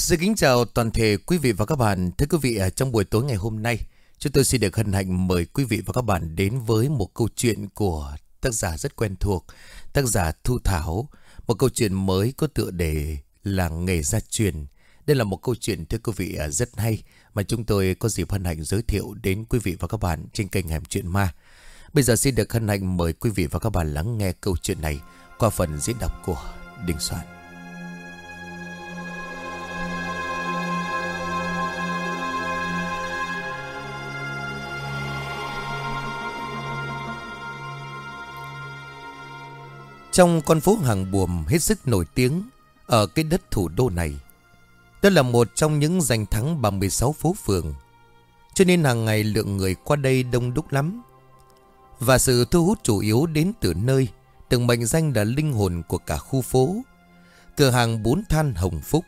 Xin kính chào toàn thể quý vị và các bạn. Thưa quý vị, à, trong buổi tối ngày hôm nay, chúng tôi xin được hân hạnh mời quý vị và các bạn đến với một câu chuyện của tác giả rất quen thuộc, tác giả Thu Thảo. Một câu chuyện mới có tựa đề là nghề gia truyền. Đây là một câu chuyện thưa quý vị à, rất hay mà chúng tôi có dịp hân hạnh giới thiệu đến quý vị và các bạn trên kênh Hẻm Chuyện Ma. Bây giờ xin được hân hạnh mời quý vị và các bạn lắng nghe câu chuyện này qua phần diễn đọc của Đình Soạn. Trong con phố hàng buồm hết sức nổi tiếng Ở cái đất thủ đô này, Đó là một trong những giành thắng 36 phố phường. Cho nên hàng ngày lượng người qua đây đông đúc lắm. Và sự thu hút chủ yếu đến từ nơi Từng mệnh danh là linh hồn của cả khu phố, Cửa hàng bún than Hồng Phúc.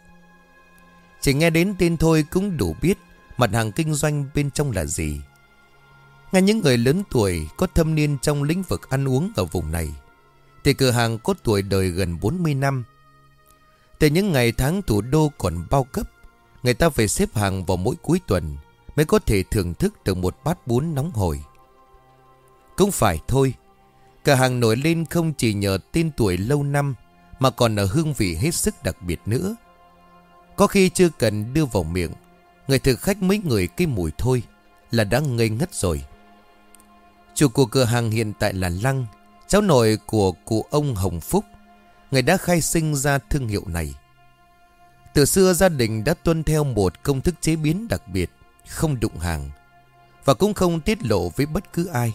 Chỉ nghe đến tên thôi cũng đủ biết Mặt hàng kinh doanh bên trong là gì. Ngay những người lớn tuổi Có thâm niên trong lĩnh vực ăn uống ở vùng này thì cửa hàng có tuổi đời gần 40 năm. Từ những ngày tháng thủ đô còn bao cấp, Người ta phải xếp hàng vào mỗi cuối tuần Mới có thể thưởng thức được một bát bún nóng hổi. Cũng phải thôi, Cửa hàng nổi lên không chỉ nhờ tên tuổi lâu năm Mà còn ở hương vị hết sức đặc biệt nữa. Có khi chưa cần đưa vào miệng, Người thực khách mấy người cái mùi thôi Là đã ngây ngất rồi. Chủ của cửa hàng hiện tại là Lăng Cháu nội của cụ ông Hồng Phúc, Người đã khai sinh ra thương hiệu này. Từ xưa gia đình đã tuân theo một công thức chế biến đặc biệt, Không đụng hàng, Và cũng không tiết lộ với bất cứ ai.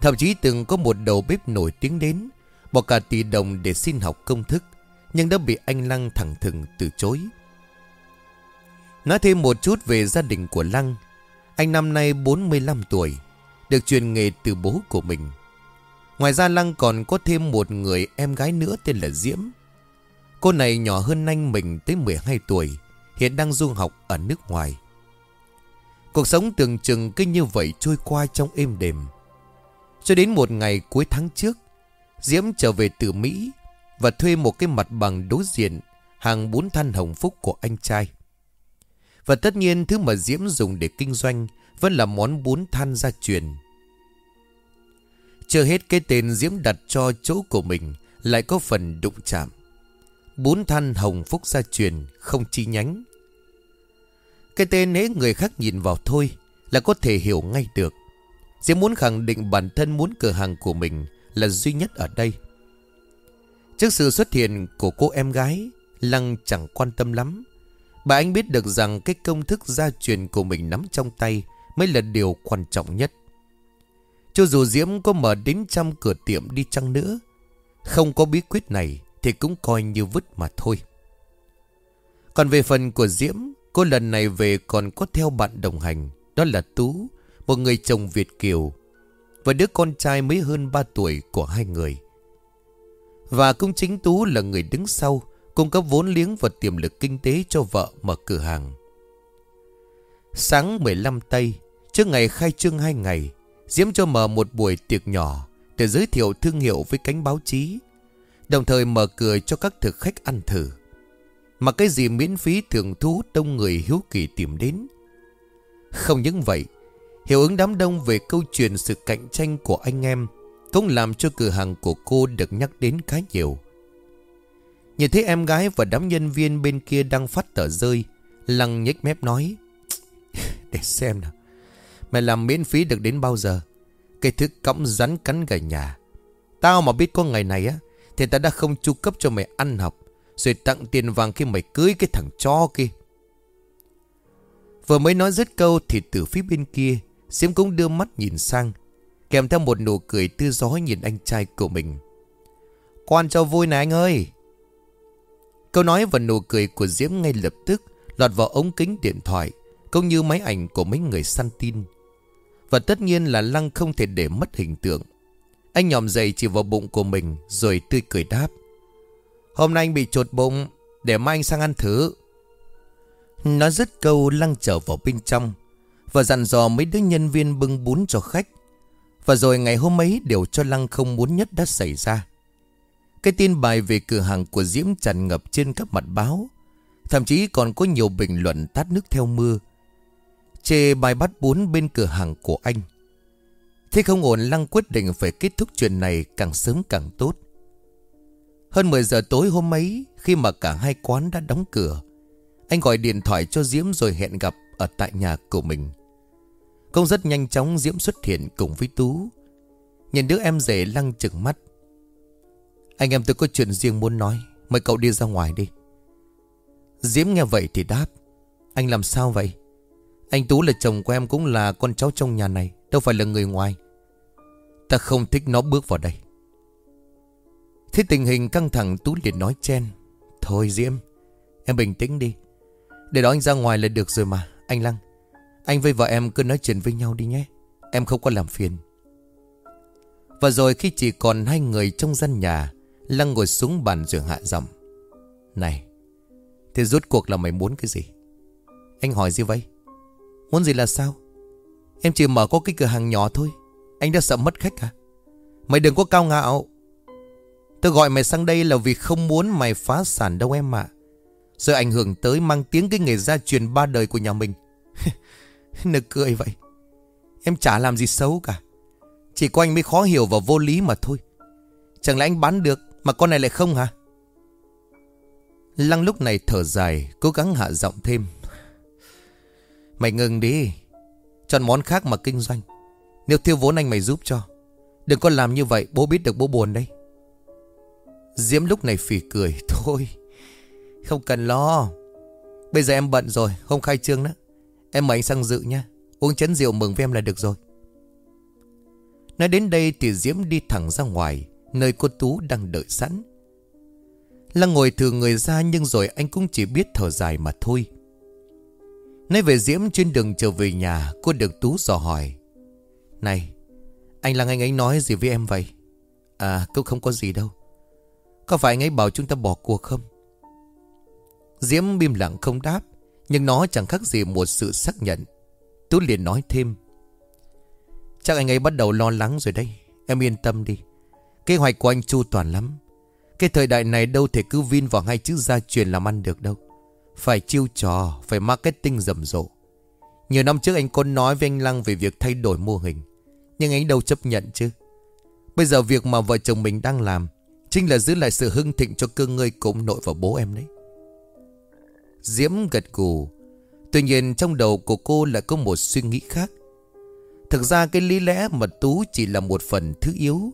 Thậm chí từng có một đầu bếp nổi tiếng đến, Bỏ cả tỷ đồng để xin học công thức, Nhưng đã bị anh Lăng thẳng thừng từ chối. Nói thêm một chút về gia đình của Lăng, Anh năm nay 45 tuổi, Được truyền nghề từ bố của mình. Ngoài ra Lăng còn có thêm một người em gái nữa tên là Diễm. Cô này nhỏ hơn anh mình tới 12 tuổi, hiện đang du học ở nước ngoài. Cuộc sống tưởng chừng cứ như vậy trôi qua trong êm đềm. Cho đến một ngày cuối tháng trước, Diễm trở về từ Mỹ và thuê một cái mặt bằng đối diện hàng bún than hồng phúc của anh trai. Và tất nhiên thứ mà Diễm dùng để kinh doanh vẫn là món bún than gia truyền. Chưa hết cái tên Diễm đặt cho chỗ của mình, Lại có phần đụng chạm. Bốn than hồng phúc gia truyền, Không chi nhánh. Cái tên ấy người khác nhìn vào thôi, Là có thể hiểu ngay được. Diễm muốn khẳng định bản thân muốn cửa hàng của mình Là duy nhất ở đây. Trước sự xuất hiện của cô em gái, Lăng chẳng quan tâm lắm. Bà anh biết được rằng cái công thức gia truyền của mình nắm trong tay Mới là điều quan trọng nhất cho dù Diễm có mở đến trăm cửa tiệm đi chăng nữa? Không có bí quyết này Thì cũng coi như vứt mà thôi. Còn về phần của Diễm, Cô lần này về còn có theo bạn đồng hành, Đó là Tú, Một người chồng Việt Kiều, Và đứa con trai mới hơn 3 tuổi của hai người. Và cũng chính Tú là người đứng sau Cung cấp vốn liếng và tiềm lực kinh tế cho vợ mở cửa hàng. Sáng 15 tây, Trước ngày khai trương hai ngày Diễm cho mở một buổi tiệc nhỏ để giới thiệu thương hiệu với cánh báo chí. Đồng thời mở cửa cho các thực khách ăn thử. Mà cái gì miễn phí thường thu hút đông người hiếu kỳ tìm đến. Không những vậy, hiệu ứng đám đông về câu chuyện sự cạnh tranh của anh em cũng làm cho cửa hàng của cô được nhắc đến khá nhiều. Nhìn thấy em gái và đám nhân viên bên kia đang phát tờ rơi, Lăng nhếch mép nói. Để xem nào. Mày làm miễn phí được đến bao giờ? Cái thứ cõng rắn cắn gà nhà. Tao mà biết có ngày này á, Thì tao đã không chu cấp cho mày ăn học, Rồi tặng tiền vàng khi mày cưới cái thằng cho kia. Vừa mới nói dứt câu Thì từ phía bên kia, Diễm cũng đưa mắt nhìn sang, Kèm theo một nụ cười tươi gió nhìn anh trai của mình. Quan cho vui này anh ơi! Câu nói và nụ cười của Diễm ngay lập tức Lọt vào ống kính điện thoại, Cũng như máy ảnh của mấy người săn tin và tất nhiên là Lăng không thể để mất hình tượng. Anh nhòm dậy chỉ vào bụng của mình, Rồi tươi cười đáp. Hôm nay anh bị trột bụng, Để mai anh sang ăn thử. Nó dứt câu, Lăng trở vào bên trong Và dặn dò mấy đứa nhân viên bưng bún cho khách. Và rồi ngày hôm ấy, Điều cho Lăng không muốn nhất đã xảy ra. Cái tin bài về cửa hàng của Diễm tràn ngập trên các mặt báo. Thậm chí còn có nhiều bình luận tát nước theo mưa. Chê bài bắt bún bên cửa hàng của anh. Thế không ổn, Lăng quyết định phải kết thúc chuyện này càng sớm càng tốt. Hơn 10 giờ tối hôm ấy, Khi mà cả hai quán đã đóng cửa, Anh gọi điện thoại cho Diễm rồi hẹn gặp ở tại nhà của mình. Công rất nhanh chóng Diễm xuất hiện cùng với Tú. Nhìn đứa em rể Lăng chừng mắt. Anh em tôi có chuyện riêng muốn nói, Mời cậu đi ra ngoài đi. Diễm nghe vậy thì đáp, Anh làm sao vậy? Anh Tú là chồng của em cũng là con cháu trong nhà này, Đâu phải là người ngoài. Ta không thích nó bước vào đây. Thế tình hình căng thẳng Tú liền nói chen, Thôi Diễm, Em bình tĩnh đi. Để đó anh ra ngoài là được rồi mà, Anh Lăng. Anh với vợ em cứ nói chuyện với nhau đi nhé, Em không có làm phiền. Và rồi khi chỉ còn hai người trong gian nhà, Lăng ngồi xuống bàn rồi hạ giọng, Này, Thế rốt cuộc là mày muốn cái gì? Anh hỏi gì vậy. Muốn gì là sao? Em chỉ mở có cái cửa hàng nhỏ thôi. Anh đã sợ mất khách à Mày đừng có cao ngạo. Tôi gọi mày sang đây là vì không muốn mày phá sản đâu em ạ. Rồi ảnh hưởng tới mang tiếng cái nghề gia truyền ba đời của nhà mình. Nực cười vậy. Em chả làm gì xấu cả. Chỉ có anh mới khó hiểu và vô lý mà thôi. Chẳng lẽ anh bán được Mà con này lại không hả? Lăng lúc này thở dài, Cố gắng hạ giọng thêm. Mày ngừng đi. Chọn món khác mà kinh doanh. Nếu thiếu vốn anh mày giúp cho. Đừng có làm như vậy, bố biết được bố buồn đấy Diễm lúc này phỉ cười, Thôi, Không cần lo. Bây giờ em bận rồi Không khai trương nữa Em mời anh sang dự nha Uống chén rượu mừng với em là được rồi. Nói đến đây thì Diễm đi thẳng ra ngoài, Nơi cô Tú đang đợi sẵn. Lăng ngồi thử người ra Nhưng rồi anh cũng chỉ biết thở dài mà thôi. Nói về Diễm trên đường trở về nhà, Cô được Tú dò hỏi. Này, Anh Lăng anh ấy nói gì với em vậy? À cũng không có gì đâu. Có phải anh ấy bảo chúng ta bỏ cuộc không? Diễm im lặng không đáp, Nhưng nó chẳng khác gì một sự xác nhận. Tú liền nói thêm. Chắc anh ấy bắt đầu lo lắng rồi đây Em yên tâm đi. Kế hoạch của anh chu toàn lắm. Cái thời đại này đâu thể cứ vin vào hai chữ gia truyền làm ăn được đâu. Phải chiêu trò, Phải marketing rầm rộ. Nhiều năm trước anh có nói với anh Lăng Về việc thay đổi mô hình, Nhưng anh đâu chấp nhận chứ. Bây giờ việc mà vợ chồng mình đang làm Chính là giữ lại sự hưng thịnh cho cơ ngơi cũng nội và bố em đấy. Diễm gật gù. Tuy nhiên trong đầu của cô lại có một suy nghĩ khác. Thực ra cái lý lẽ mà Tú chỉ là một phần thứ yếu.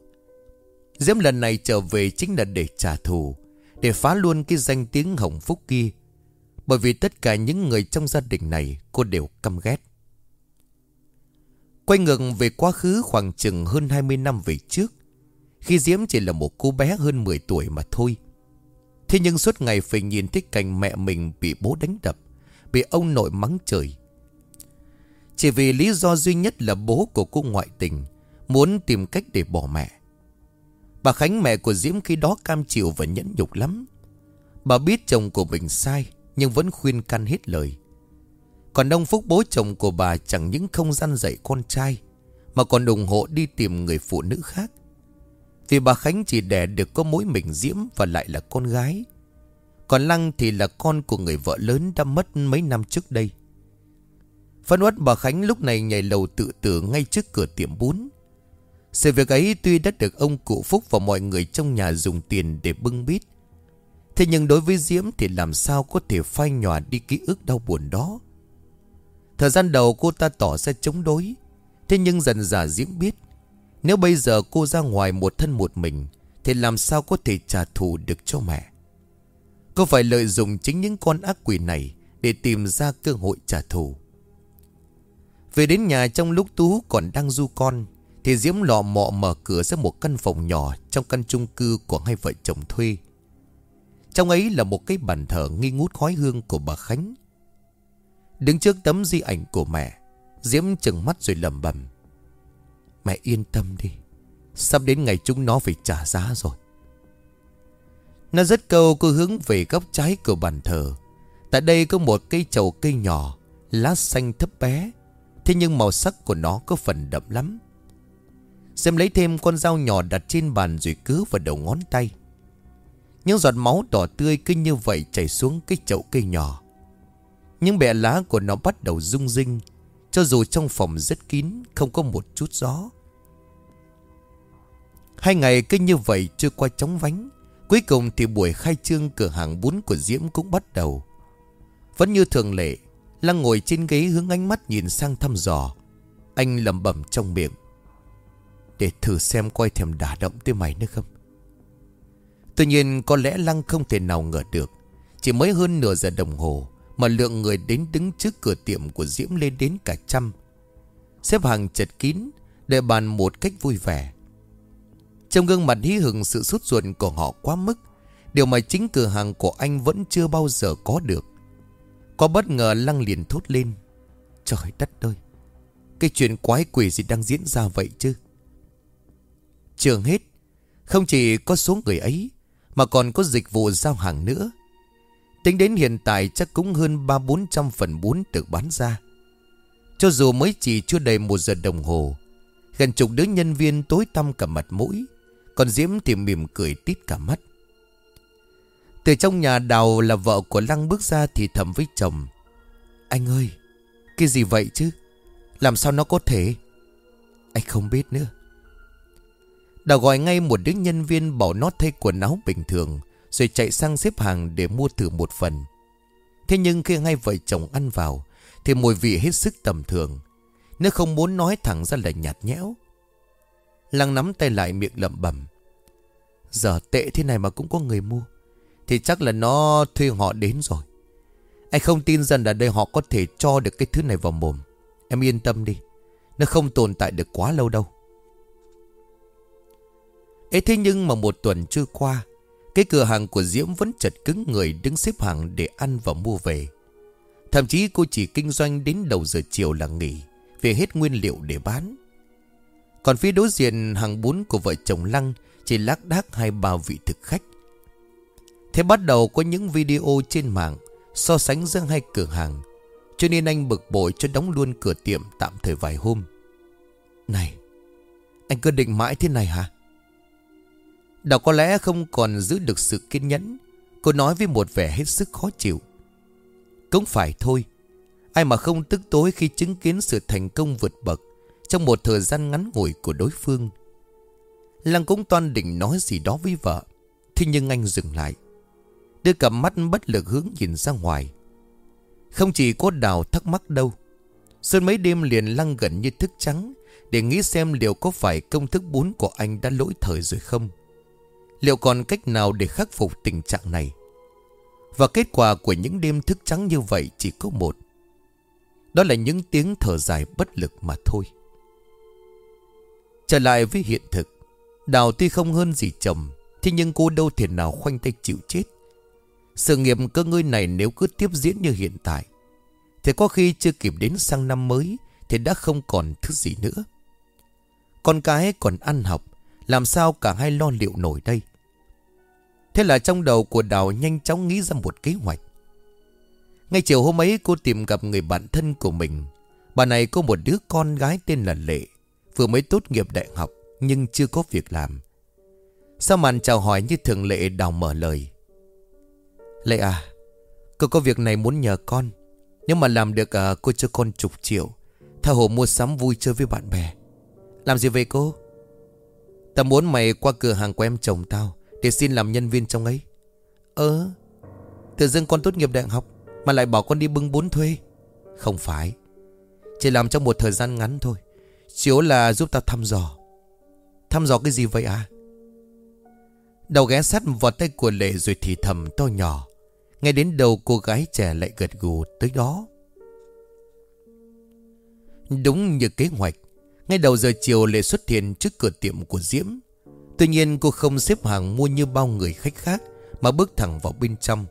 Diễm lần này trở về chính là để trả thù, Để phá luôn cái danh tiếng hồng phúc kia. Bởi vì tất cả những người trong gia đình này, Cô đều căm ghét. Quay ngược về quá khứ khoảng chừng hơn 20 năm về trước, Khi Diễm chỉ là một cô bé hơn 10 tuổi mà thôi. Thế nhưng suốt ngày phải nhìn thấy cảnh mẹ mình bị bố đánh đập, Bị ông nội mắng trời Chỉ vì lý do duy nhất là bố của cô ngoại tình, Muốn tìm cách để bỏ mẹ. Bà Khánh mẹ của Diễm khi đó cam chịu và nhẫn nhục lắm. Bà biết chồng của mình sai nhưng vẫn khuyên can hết lời. Còn ông Phúc bố chồng của bà chẳng những không gian dạy con trai, Mà còn ủng hộ đi tìm người phụ nữ khác. Vì bà Khánh chỉ đẻ được có mối mình Diễm và lại là con gái. Còn Lăng thì là con của người vợ lớn đã mất mấy năm trước đây. Phân uất bà Khánh lúc này nhảy lầu tự tử ngay trước cửa tiệm bún. Sự việc ấy tuy đã được ông cụ Phúc và mọi người trong nhà dùng tiền để bưng bít. Thế nhưng đối với Diễm thì làm sao có thể phai nhòa đi ký ức đau buồn đó. Thời gian đầu cô ta tỏ ra chống đối. Thế nhưng dần dà Diễm biết. Nếu bây giờ cô ra ngoài một thân một mình, Thì làm sao có thể trả thù được cho mẹ Cô phải lợi dụng chính những con ác quỷ này Để tìm ra cơ hội trả thù Về đến nhà trong lúc Tú còn đang du con, thì Diễm lọ mọ mở cửa ra một căn phòng nhỏ Trong căn chung cư của hai vợ chồng thuê trong ấy là một cái bàn thờ nghi ngút khói hương của bà Khánh. Đứng trước tấm di ảnh của mẹ, Diễm chừng mắt rồi lầm bầm Mẹ yên tâm đi, Sắp đến ngày chúng nó phải trả giá rồi. Nó rất câu cô hướng về góc trái của bàn thờ. Tại đây có một cây chầu cây nhỏ, Lá xanh thấp bé. Thế nhưng màu sắc của nó có phần đậm lắm. Xem lấy thêm con dao nhỏ đặt trên bàn rồi cứ vào đầu ngón tay. Những giọt máu đỏ tươi cứ như vậy chảy xuống cái chậu cây nhỏ. Những bẹ lá của nó bắt đầu rung rinh, Cho dù trong phòng rất kín, Không có một chút gió. Hai ngày cứ như vậy chưa qua chóng vánh, Cuối cùng thì buổi khai trương cửa hàng bún của Diễm cũng bắt đầu. Vẫn như thường lệ, Lăng ngồi trên ghế hướng ánh mắt nhìn sang thăm dò. Anh lầm bẩm trong miệng, Để thử xem coi thèm đả động tới mày nữa không? Tuy nhiên có lẽ Lăng không thể nào ngờ được. Chỉ mới hơn nửa giờ đồng hồ Mà lượng người đến đứng trước cửa tiệm của Diễm lên đến cả trăm. Xếp hàng chật kín, Để bàn một cách vui vẻ. Trong gương mặt hí hừng sự sút ruột của họ quá mức, Điều mà chính cửa hàng của anh vẫn chưa bao giờ có được. Có bất ngờ Lăng liền thốt lên, Trời đất ơi, Cái chuyện quái quỷ gì đang diễn ra vậy chứ? Trường hết, Không chỉ có số người ấy mà còn có dịch vụ giao hàng nữa. Tính đến hiện tại chắc cũng hơn ba bốn trăm phần bún được bán ra. Cho dù mới chỉ chưa đầy một giờ đồng hồ, Gần chục đứa nhân viên tối tăm cả mặt mũi, Còn Diễm thì mỉm cười tít cả mắt. Từ trong nhà đào là vợ của Lăng bước ra thì thầm với chồng, Anh ơi, Cái gì vậy chứ? Làm sao nó có thể? Anh không biết nữa đã gọi ngay một đứa nhân viên bảo nó thay quần áo bình thường, Rồi chạy sang xếp hàng để mua thử một phần. Thế nhưng khi hai vợ chồng ăn vào, Thì mùi vị hết sức tầm thường. Nếu không muốn nói thẳng ra là nhạt nhẽo. Lăng nắm tay lại miệng lẩm bẩm. Giờ tệ thế này mà cũng có người mua, Thì chắc là nó thuê họ đến rồi. Anh không tin rằng là đây họ có thể cho được cái thứ này vào mồm. Em yên tâm đi, Nó không tồn tại được quá lâu đâu ấy thế nhưng mà một tuần trôi qua, Cái cửa hàng của Diễm vẫn chật cứng người đứng xếp hàng để ăn và mua về. Thậm chí cô chỉ kinh doanh đến đầu giờ chiều là nghỉ, Về hết nguyên liệu để bán. Còn phía đối diện hàng bún của vợ chồng Lăng Chỉ lác đác hai ba vị thực khách. Thế bắt đầu có những video trên mạng So sánh giữa hai cửa hàng, Cho nên anh bực bội cho đóng luôn cửa tiệm tạm thời vài hôm. Này, Anh cứ định mãi thế này hả? Đào có lẽ không còn giữ được sự kiên nhẫn. Cô nói với một vẻ hết sức khó chịu. Cũng phải thôi. Ai mà không tức tối khi chứng kiến sự thành công vượt bậc Trong một thời gian ngắn ngủi của đối phương. Lăng cũng toan định nói gì đó với vợ. Thế nhưng anh dừng lại. Đưa cặp mắt bất lực hướng nhìn ra ngoài. Không chỉ có đào thắc mắc đâu. Sơn mấy đêm liền lăng gần như thức trắng Để nghĩ xem liệu có phải công thức bún của anh đã lỗi thời rồi không. Liệu còn cách nào để khắc phục tình trạng này? Và kết quả của những đêm thức trắng như vậy chỉ có một. Đó là những tiếng thở dài bất lực mà thôi. Trở lại với hiện thực, Đào tuy không hơn gì chồng, Thế nhưng cô đâu thể nào khoanh tay chịu chết. Sự nghiệp cơ ngơi này nếu cứ tiếp diễn như hiện tại, Thì có khi chưa kịp đến sang năm mới Thì đã không còn thứ gì nữa. Con cái còn ăn học, Làm sao cả hai lo liệu nổi đây? Thế là trong đầu của Đào nhanh chóng nghĩ ra một kế hoạch. Ngay chiều hôm ấy cô tìm gặp người bạn thân của mình. Bà này có một đứa con gái tên là Lệ. Vừa mới tốt nghiệp đại học nhưng chưa có việc làm. Sau màn chào hỏi như thường Lệ Đào mở lời. Lệ à, cô có việc này muốn nhờ con. Nếu mà làm được à, cô cho con chục triệu. Tha hồ mua sắm vui chơi với bạn bè. Làm gì vậy cô? Ta muốn mày qua cửa hàng của em chồng tao để xin làm nhân viên trong ấy. Ơ, Tự dưng con tốt nghiệp đại học Mà lại bảo con đi bưng bún thuê. Không phải, Chỉ làm trong một thời gian ngắn thôi Chiếu là giúp ta thăm dò. Thăm dò cái gì vậy à? Đầu ghé sắt vào tay của Lệ rồi thì thầm to nhỏ. Nghe đến đầu cô gái trẻ lại gật gù tới đó. Đúng như kế hoạch, Ngay đầu giờ chiều Lệ xuất hiện trước cửa tiệm của Diễm. Tuy nhiên cô không xếp hàng mua như bao người khách khác, Mà bước thẳng vào bên trong.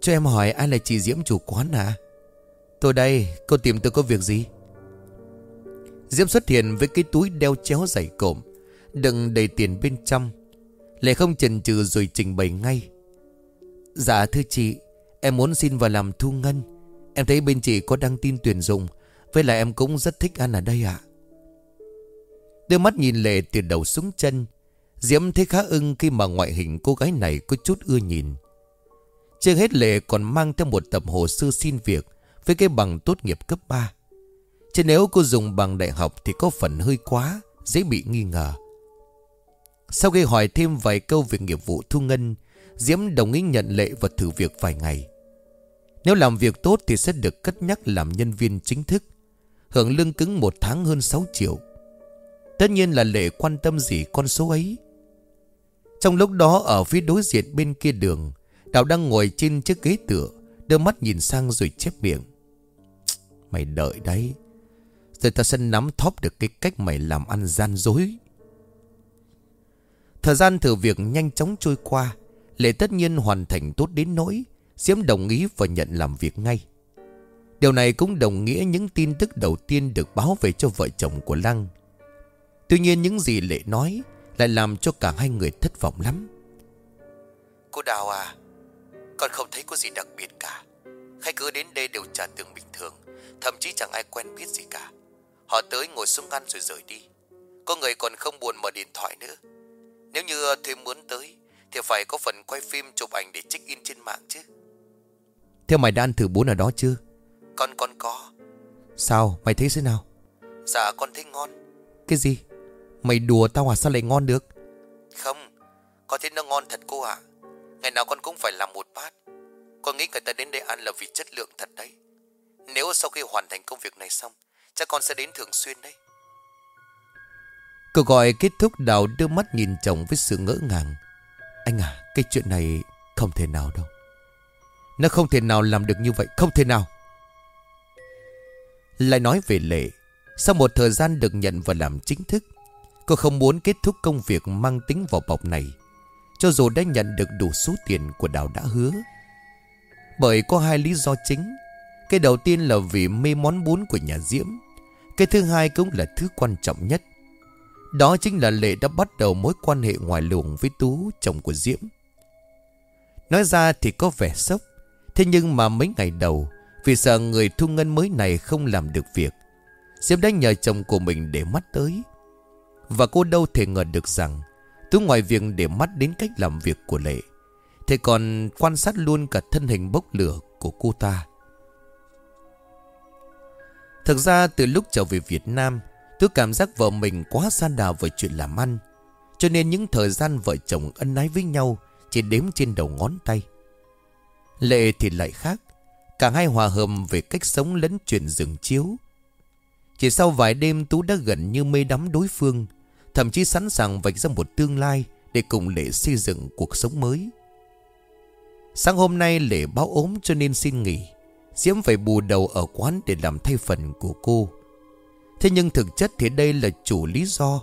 Cho em hỏi ai là chị Diễm chủ quán à Tôi đây, Cô tìm tôi có việc gì? Diễm xuất hiện với cái túi đeo chéo dày cộm, Đựng đầy tiền bên trong. Lại không chần chừ rồi trình bày ngay. Dạ thưa chị, Em muốn xin vào làm thu ngân. Em thấy bên chị có đăng tin tuyển dụng, Với lại em cũng rất thích ăn ở đây ạ. Đưa mắt nhìn Lệ từ đầu xuống chân Diễm thấy khá ưng khi mà ngoại hình cô gái này có chút ưa nhìn. Chưa hết Lệ còn mang theo một tập hồ sơ xin việc với cái bằng tốt nghiệp cấp 3. Chứ nếu cô dùng bằng đại học thì có phần hơi quá, dễ bị nghi ngờ. Sau khi hỏi thêm vài câu về nghiệp vụ thu ngân, Diễm đồng ý nhận Lệ và thử việc vài ngày. Nếu làm việc tốt thì sẽ được cất nhắc làm nhân viên chính thức. Hưởng lương cứng một tháng hơn 6 triệu. Tất nhiên là Lệ quan tâm gì con số ấy. Trong lúc đó ở phía đối diện bên kia đường, Đào đang ngồi trên chiếc ghế tựa, đưa mắt nhìn sang rồi chép miệng. Mày đợi đấy. Rồi ta sẽ nắm thóp được cái cách mày làm ăn gian dối. Thời gian thử việc nhanh chóng trôi qua. Lệ tất nhiên hoàn thành tốt đến nỗi Diễm đồng ý và nhận làm việc ngay Điều này cũng đồng nghĩa những tin tức đầu tiên được báo về cho vợ chồng của Lăng Tuy nhiên những gì Lệ nói Lại làm cho cả hai người thất vọng lắm. Cô Đào à Con không thấy có gì đặc biệt cả. Khách cứ đến đây đều trả tiền bình thường Thậm chí chẳng ai quen biết gì cả. Họ tới ngồi xuống ăn rồi rời đi. Có người còn không buồn mở điện thoại nữa. Nếu như thêm muốn tới Thì phải có phần quay phim chụp ảnh để check in trên mạng chứ. Theo mày đã ăn thử bún ở đó chưa? Con con có. Sao? Mày thấy thế nào? Dạ con thấy ngon. Cái gì Mày đùa tao à sao lại ngon được? Không Con thấy nó ngon thật cô ạ. Ngày nào con cũng phải làm một bát. Con nghĩ người ta đến đây ăn là vì chất lượng thật đấy. Nếu sau khi hoàn thành công việc này xong Chắc con sẽ đến thường xuyên đấy. Cuộc gọi kết thúc Đào đưa mắt nhìn chồng với sự ngỡ ngàng. Anh à cái chuyện này không thể nào đâu. Nó không thể nào làm được như vậy Không thể nào. Lại nói về Lệ Sau một thời gian được nhận và làm chính thức Cô không muốn kết thúc công việc mang tính vỏ bọc này Cho dù đã nhận được đủ số tiền của Đào đã hứa. Bởi có hai lý do chính. Cái đầu tiên là vì mê món bún của nhà Diễm. Cái thứ hai cũng là thứ quan trọng nhất. Đó chính là Lệ đã bắt đầu mối quan hệ ngoài luồng với Tú, chồng của Diễm. Nói ra thì có vẻ sốc Thế nhưng mà mấy ngày đầu Vì sợ người thu ngân mới này không làm được việc Diễm đã nhờ chồng của mình để mắt tới. Và cô đâu thể ngờ được rằng Tú ngoài việc để mắt đến cách làm việc của Lệ Thầy còn quan sát luôn cả thân hình bốc lửa của cô ta. Thực ra từ lúc trở về Việt Nam, Tôi cảm giác vợ mình quá xa đà với chuyện làm ăn, Cho nên những thời gian vợ chồng ân ái với nhau Chỉ đếm trên đầu ngón tay. Lệ thì lại khác, Cả hai hòa hợp về cách sống lẫn chuyện rừng chiếu. Chỉ sau vài đêm Tú đã gần như mê đắm đối phương Thậm chí sẵn sàng vạch ra một tương lai Để cùng Lệ xây dựng cuộc sống mới. Sáng hôm nay Lệ báo ốm cho nên xin nghỉ. Diễm phải bù đầu ở quán để làm thay phần của cô. Thế nhưng thực chất thì đây là chủ lý do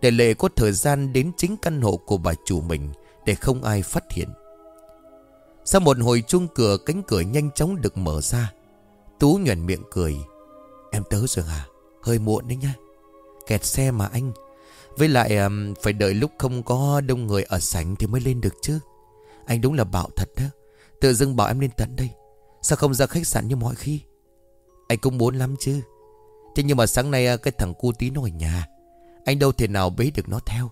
Để Lệ có thời gian đến chính căn hộ của bà chủ mình Để không ai phát hiện. Sau một hồi chuông cửa, cánh cửa nhanh chóng được mở ra. Tú nhuận miệng cười. Em tới rồi à? Hơi muộn đấy nha Kẹt xe mà anh. Với lại phải đợi lúc không có đông người ở sảnh thì mới lên được chứ. Anh đúng là bạo thật đó. Tự dưng bảo em lên tận đây. Sao không ra khách sạn như mọi khi? Anh cũng muốn lắm chứ. Thế nhưng mà sáng nay à, cái thằng cu tí nó ở nhà. Anh đâu thể nào bế được nó theo.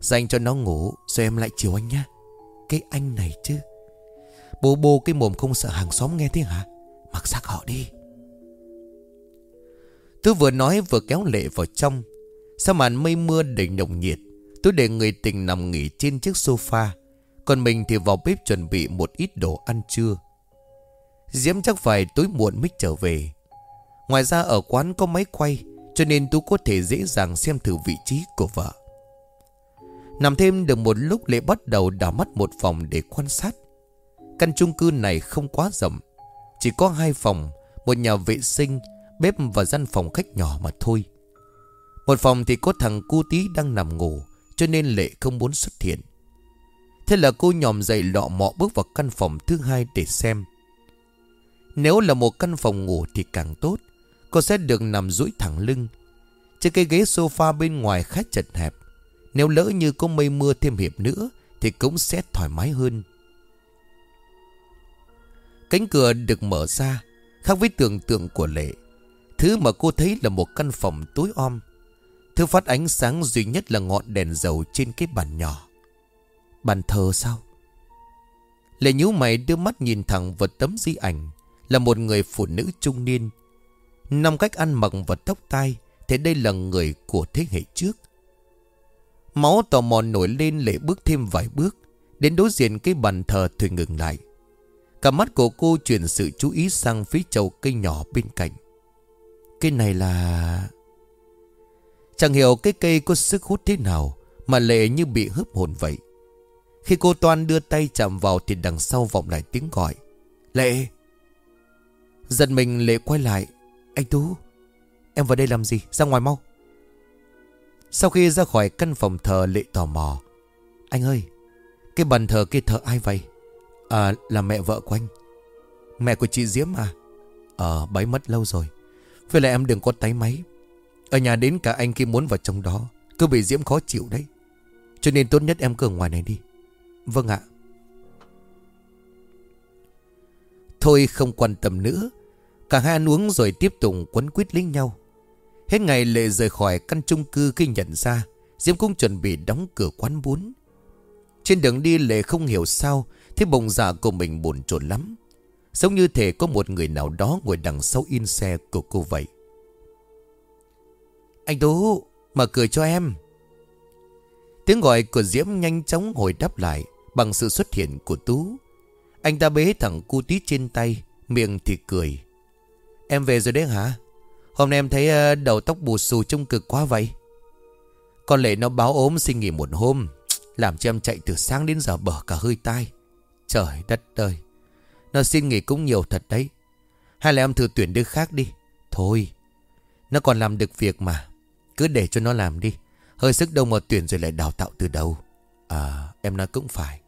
Dành cho nó ngủ, Rồi em lại chiều anh nha Cái anh này chứ. Bố bố cái mồm không sợ hàng xóm nghe thế hả? Mặc xác họ đi. Tôi vừa nói vừa kéo lệ vào trong. Sau màn mây mưa đầy nồng nhiệt? Tôi để người tình nằm nghỉ trên chiếc sofa. Còn mình thì vào bếp chuẩn bị một ít đồ ăn trưa. Diễm chắc phải tối muộn mới trở về. Ngoài ra ở quán có máy quay, Cho nên Tú có thể dễ dàng xem thử vị trí của vợ. Nằm thêm được một lúc Lệ bắt đầu đảo mắt một phòng để quan sát. Căn chung cư này không quá rộng, Chỉ có hai phòng, Một nhà vệ sinh, Bếp và gian phòng khách nhỏ mà thôi. Một phòng thì có thằng cu tí đang nằm ngủ, Cho nên Lệ không muốn xuất hiện. Thế là cô nhòm dậy lọ mọ bước vào căn phòng thứ hai để xem. Nếu là một căn phòng ngủ thì càng tốt, Cô sẽ được nằm duỗi thẳng lưng. Trên cái ghế sofa bên ngoài khá chật hẹp, Nếu lỡ như có mây mưa thêm hiệp nữa Thì cũng sẽ thoải mái hơn. Cánh cửa được mở ra, Khác với tưởng tượng của Lệ, Thứ mà cô thấy là một căn phòng tối om. Thứ phát ánh sáng duy nhất là ngọn đèn dầu trên cái bàn nhỏ. Bàn thờ sao? Lệ nhíu mày đưa mắt nhìn thẳng vào tấm di ảnh, Là một người phụ nữ trung niên. Năm cách ăn mặc và tóc tai, Thế đây là người của thế hệ trước. Máu tò mò nổi lên lệ bước thêm vài bước, Đến đối diện cái bàn thờ thì ngừng lại. Cả mắt của cô chuyển sự chú ý sang phía chậu cây nhỏ bên cạnh. Cây này là... Chẳng hiểu cái cây có sức hút thế nào Mà lệ như bị hấp hồn vậy. Khi cô Toan đưa tay chạm vào Thì đằng sau vọng lại tiếng gọi. Lệ! Giật mình Lệ quay lại. Anh Tú, Em vào đây làm gì? Ra ngoài mau. Sau khi ra khỏi căn phòng thờ, Lệ tò mò. Anh ơi, Cái bàn thờ kia thờ ai vậy? À là mẹ vợ của anh. Mẹ của chị Diễm à? Ờ bấy mất lâu rồi. Với lại em đừng có tay máy. Ở nhà đến cả anh khi muốn vào trong đó, Cứ bị Diễm khó chịu đấy. Cho nên tốt nhất em cứ ngoài này đi. Vâng ạ. Thôi không quan tâm nữa, Cả hai ăn uống rồi tiếp tục quấn quýt lấy nhau. Hết ngày Lệ rời khỏi căn chung cư khi nhận ra, Diễm cũng chuẩn bị đóng cửa quán bún. Trên đường đi Lệ không hiểu sao Thế bồng giả dạ của mình buồn chồn lắm. Giống như thể có một người nào đó ngồi đằng sau in xe của cô vậy. Anh Tú, Mở cửa cho em. Tiếng gọi của Diễm nhanh chóng hồi đáp lại Bằng sự xuất hiện của Tú. Anh ta bế thẳng cu tí trên tay, Miệng thì cười. Em về rồi đấy hả? Hôm nay em thấy ờ, đầu tóc bù xù trông cực quá vậy. Con lệ nó báo ốm xin nghỉ một hôm, Làm cho em chạy từ sáng đến giờ bở cả hơi tai. Trời đất ơi, Nó xin nghỉ cũng nhiều thật đấy. Hay là em thử tuyển đứa khác đi. Thôi, Nó còn làm được việc mà. Cứ để cho nó làm đi. Hơi sức đâu mà tuyển rồi lại đào tạo từ đầu À em nói cũng phải.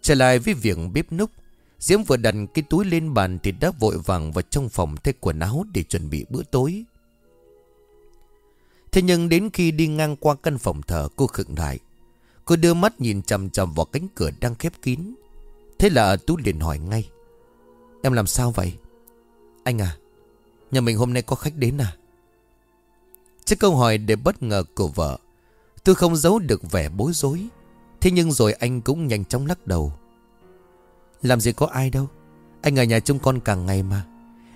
Trở lại với việc bếp núc, Diễm vừa đặt cái túi lên bàn Thì đã vội vàng vào trong phòng thay quần áo Để chuẩn bị bữa tối. Thế nhưng đến khi đi ngang qua căn phòng thờ, Cô khựng lại. Cô đưa mắt nhìn chầm chầm vào cánh cửa đang khép kín. Thế là Tú liền hỏi ngay. Em làm sao vậy? Anh à Nhà mình hôm nay có khách đến à? Trước câu hỏi để bất ngờ của vợ, Tôi không giấu được vẻ bối rối. Thế nhưng rồi anh cũng nhanh chóng lắc đầu. Làm gì có ai đâu, Anh ở nhà chung con cả ngày mà.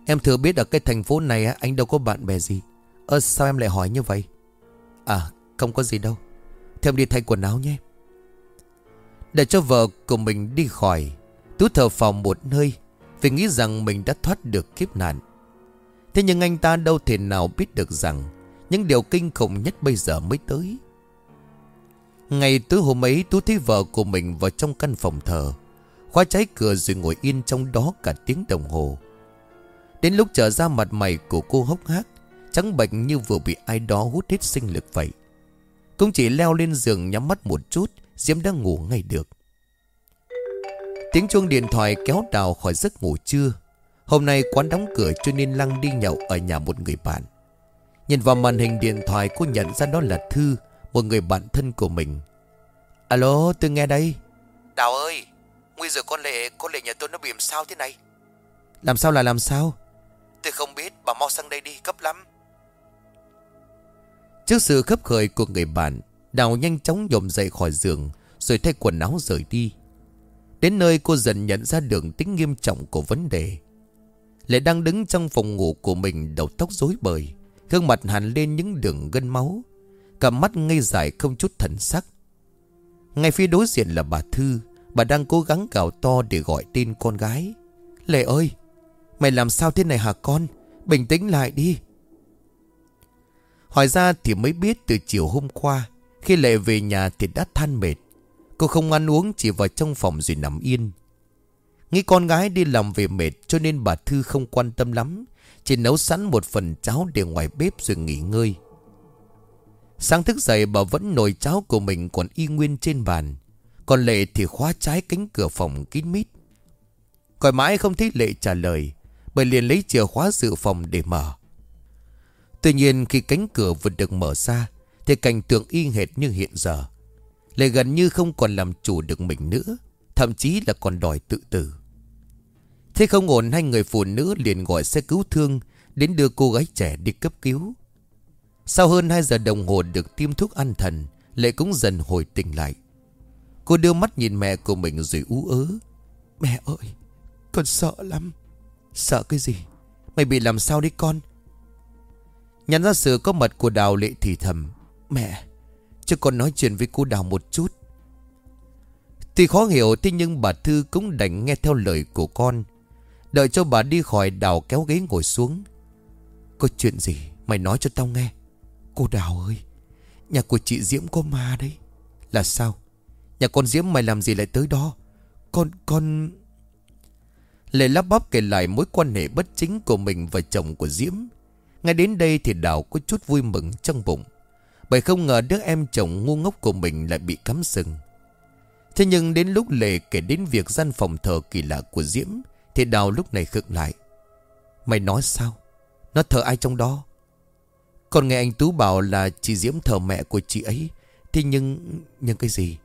Em thừa biết ở cái thành phố này anh đâu có bạn bè gì. Ơ, sao em lại hỏi như vậy? À không có gì đâu. Thêm đi thay quần áo nhé. Để cho vợ của mình đi khỏi, Tú thở phòng một nơi Vì nghĩ rằng mình đã thoát được kiếp nạn. Thế nhưng anh ta đâu thể nào biết được rằng những điều kinh khủng nhất bây giờ mới tới. Ngày tối hôm ấy, Tú thấy vợ của mình vào trong căn phòng thờ. Khóa trái cửa rồi ngồi yên trong đó cả tiếng đồng hồ. Đến lúc trở ra mặt mày của cô hốc hác, Trắng bệnh như vừa bị ai đó hút hết sinh lực vậy. Cũng chỉ leo lên giường nhắm mắt một chút, Diễm đã ngủ ngay được. Tiếng chuông điện thoại kéo đào khỏi giấc ngủ trưa. Hôm nay quán đóng cửa cho nên Lăng đi nhậu ở nhà một người bạn. Nhìn vào màn hình điện thoại cô nhận ra đó là Thư Một người bạn thân của mình. Alo tôi nghe đây. Đào ơi Nguyên giờ con Lệ Con Lệ nhà tôi nó bị làm sao thế này? Làm sao là làm sao? Tôi không biết Bà mau sang đây đi cấp lắm. Trước sự khấp khởi của người bạn Đào nhanh chóng nhổm dậy khỏi giường Rồi thay quần áo rời đi. Đến nơi cô dần nhận ra được tính nghiêm trọng của vấn đề. Lệ đang đứng trong phòng ngủ của mình Đầu tóc rối bời Gương mặt hẳn lên những đường gân máu. Cả mắt ngây dài không chút thần sắc. Ngay phía đối diện là bà Thư. Bà đang cố gắng gào to để gọi tên con gái. Lệ ơi, Mày làm sao thế này hả con? Bình tĩnh lại đi. Hỏi ra thì mới biết từ chiều hôm qua, Khi Lệ về nhà thì đã than mệt. Cô không ăn uống, chỉ vào trong phòng rồi nằm yên. Nghĩ con gái đi làm về mệt cho nên bà Thư không quan tâm lắm. Chỉ nấu sẵn một phần cháo để ngoài bếp rồi nghỉ ngơi. Sáng thức dậy, bà vẫn nồi cháo của mình còn y nguyên trên bàn. Còn Lệ thì khóa trái cánh cửa phòng kín mít. Gọi mãi không thấy Lệ trả lời Bởi liền lấy chìa khóa dự phòng để mở. Tuy nhiên, khi cánh cửa vừa được mở ra, Thì cảnh tượng y hệt như hiện giờ. Lệ gần như không còn làm chủ được mình nữa, Thậm chí là còn đòi tự tử. Thế không ổn, hai người phụ nữ liền gọi xe cứu thương Đến đưa cô gái trẻ đi cấp cứu. Sau hơn 2 giờ đồng hồ được tiêm thuốc an thần Lệ cũng dần hồi tỉnh lại. Cô đưa mắt nhìn mẹ của mình rồi ú ớ. Mẹ ơi, Con sợ lắm. Sợ cái gì? Mày bị làm sao đấy con? Nhận ra sự có mật của Đào lệ thì thầm, Mẹ, Cho con nói chuyện với cô Đào một chút. Tuy khó hiểu, Thế nhưng bà Thư cũng đành nghe theo lời của con. Đợi cho bà đi khỏi Đào kéo ghế ngồi xuống. Có chuyện gì Mày nói cho tao nghe. Cô Đào ơi, Nhà của chị Diễm có ma đấy. Là sao? Nhà con Diễm mày làm gì lại tới đó? Con con Lệ lắp bắp kể lại mối quan hệ bất chính của mình và chồng của Diễm. Ngay đến đây thì Đào có chút vui mừng trong bụng. Bởi không ngờ đứa em chồng ngu ngốc của mình lại bị cắm sừng. Thế nhưng đến lúc Lệ kể đến việc gian phòng thờ kỳ lạ của Diễm thì Đào lúc này khựng lại. Mày nói sao? Nó thờ ai trong đó? Còn nghe anh Tú bảo là chị Diễm thờ mẹ của chị ấy. Thế nhưng Nhưng cái gì?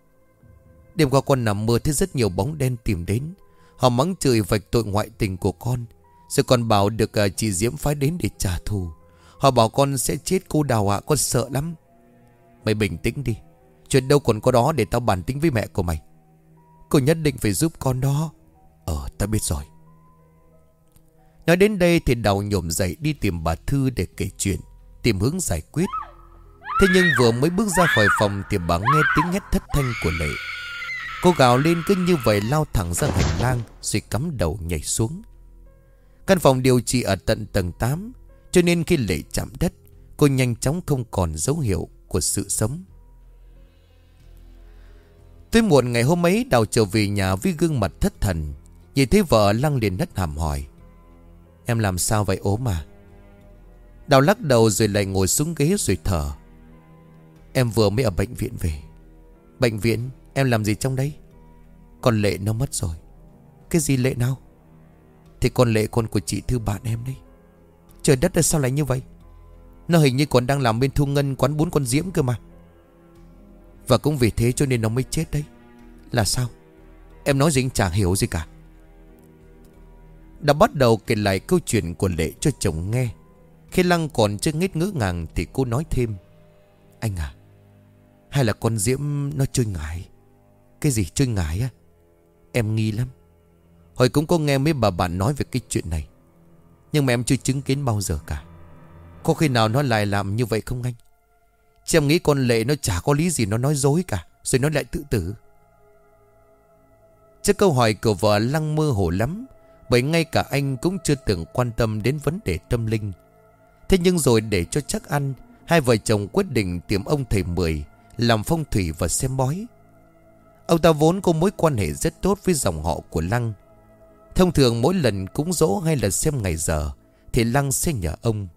Đêm qua con nằm mơ thấy rất nhiều bóng đen tìm đến. Họ mắng chửi vạch tội ngoại tình của con. Rồi còn bảo được à, chị Diễm phái đến để trả thù. Họ bảo con sẽ chết cô đào ạ, Con sợ lắm. Mày bình tĩnh đi. Chuyện đâu còn có đó để tao bàn tính với mẹ của mày. Cô nhất định phải giúp con đó. Ờ tao biết rồi. Nói đến đây thì đào nhổm dậy đi tìm bà Thư để kể chuyện, Tìm hướng giải quyết. Thế nhưng vừa mới bước ra khỏi phòng Thì bà nghe tiếng hét thất thanh của Lệ. Cô gào lên cứ như vậy lao thẳng ra hành lang Rồi cắm đầu nhảy xuống. Căn phòng điều trị ở tận tầng 8 Cho nên khi Lệ chạm đất, Cô nhanh chóng không còn dấu hiệu của sự sống. Tới muộn ngày hôm ấy, Đào trở về nhà với gương mặt thất thần, Nhìn thấy vợ lăng liền đất hàm hỏi Em làm sao vậy ốm mà? Đào lắc đầu rồi lại ngồi xuống ghế rồi thở. Em vừa mới ở bệnh viện về. Bệnh viện, Em làm gì trong đấy? Con Lệ nó mất rồi. Cái gì Lệ nào? Thì con Lệ con của chị Thư bạn em đấy. Trời đất ơi, sao lại như vậy? Nó hình như còn đang làm bên thu ngân quán bún con diễm cơ mà. Và cũng vì thế cho nên nó mới chết đấy. Là sao? Em nói gì anh chẳng hiểu gì cả. Đã bắt đầu kể lại câu chuyện của Lệ cho chồng nghe. Khi Lăng còn chưa nghít ngỡ ngàng Thì cô nói thêm, Anh à Hay là con Diễm nó chơi ngại cái gì chơi ngải á? Em nghi lắm. Hồi cũng có nghe mấy bà bạn nói về cái chuyện này. Nhưng mà em chưa chứng kiến bao giờ cả. Có khi nào nó lại làm như vậy không anh? Chứ em nghĩ con lệ nó chả có lý gì nó nói dối cả, Rồi nó lại tự tử. Trước câu hỏi của vợ, lăng mơ hồ lắm. Bởi ngay cả anh cũng chưa từng quan tâm đến vấn đề tâm linh. Thế nhưng rồi để cho chắc ăn, Hai vợ chồng quyết định tìm ông thầy Mười, Làm phong thủy và xem bói. Ông ta vốn có mối quan hệ rất tốt với dòng họ của Lăng. Thông thường mỗi lần cúng dỗ hay là xem ngày giờ, Thì Lăng sẽ nhờ ông.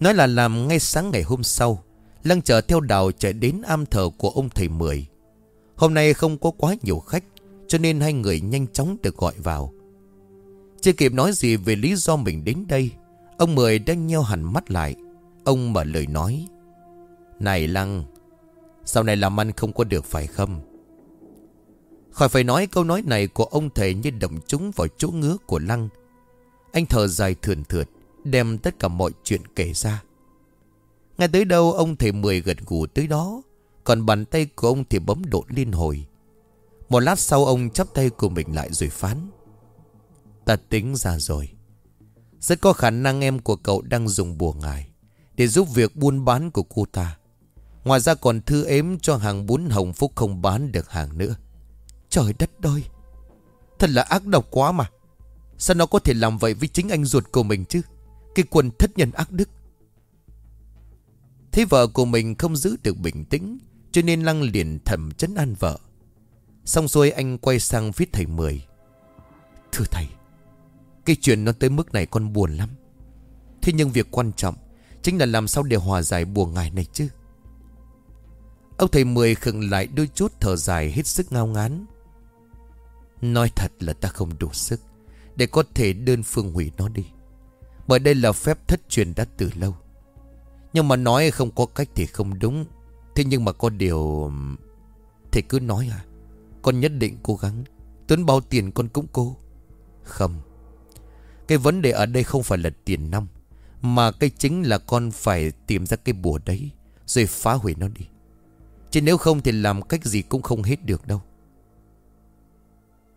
Nói là làm ngay sáng ngày hôm sau, Lăng chở theo đào chạy đến am thờ của ông thầy Mười. Hôm nay không có quá nhiều khách cho nên hai người nhanh chóng được gọi vào. Chưa kịp nói gì về lý do mình đến đây, Ông Mười đang nheo hẳn mắt lại. Ông mở lời nói. Này Lăng sau này làm ăn không có được phải không? Khỏi phải nói câu nói này của ông thầy như đậm trúng vào chỗ ngứa của Lăng. Anh thở dài thườn thượt, Đem tất cả mọi chuyện kể ra. Ngay tới đâu ông thầy mười gật gù tới đó, Còn bàn tay của ông thì bấm độ liên hồi. Một lát sau ông chắp tay của mình lại rồi phán. Ta tính ra rồi. Rất có khả năng em của cậu đang dùng bùa ngài Để giúp việc buôn bán của cô ta. Ngoài ra còn thư ếm cho hàng bún hồng phúc không bán được hàng nữa. Trời đất ơi! Thật là ác độc quá mà. Sao nó có thể làm vậy với chính anh ruột của mình chứ? Cái quần thất nhân ác đức. Thế vợ của mình không giữ được bình tĩnh, Cho nên Lăng liền thầm chấn an vợ. Xong rồi anh quay sang phía thầy Mười. Thưa thầy, Cái chuyện nó tới mức này con buồn lắm. Thế nhưng việc quan trọng Chính là làm sao để hòa giải buồn ngài này chứ? Ông thầy Mười khựng lại đôi chút thở dài hết sức ngao ngán. Nói thật là ta không đủ sức Để có thể đơn phương hủy nó đi. Bởi đây là phép thất truyền đã từ lâu. Nhưng mà nói không có cách thì không đúng. Thế nhưng mà có điều, Thầy cứ nói à con nhất định cố gắng. Tuấn bao tiền con cũng cố. Không. Cái vấn đề ở đây không phải là tiền năm Mà cái chính là con phải tìm ra cái bùa đấy, Rồi phá hủy nó đi. Chứ nếu không thì làm cách gì cũng không hết được đâu.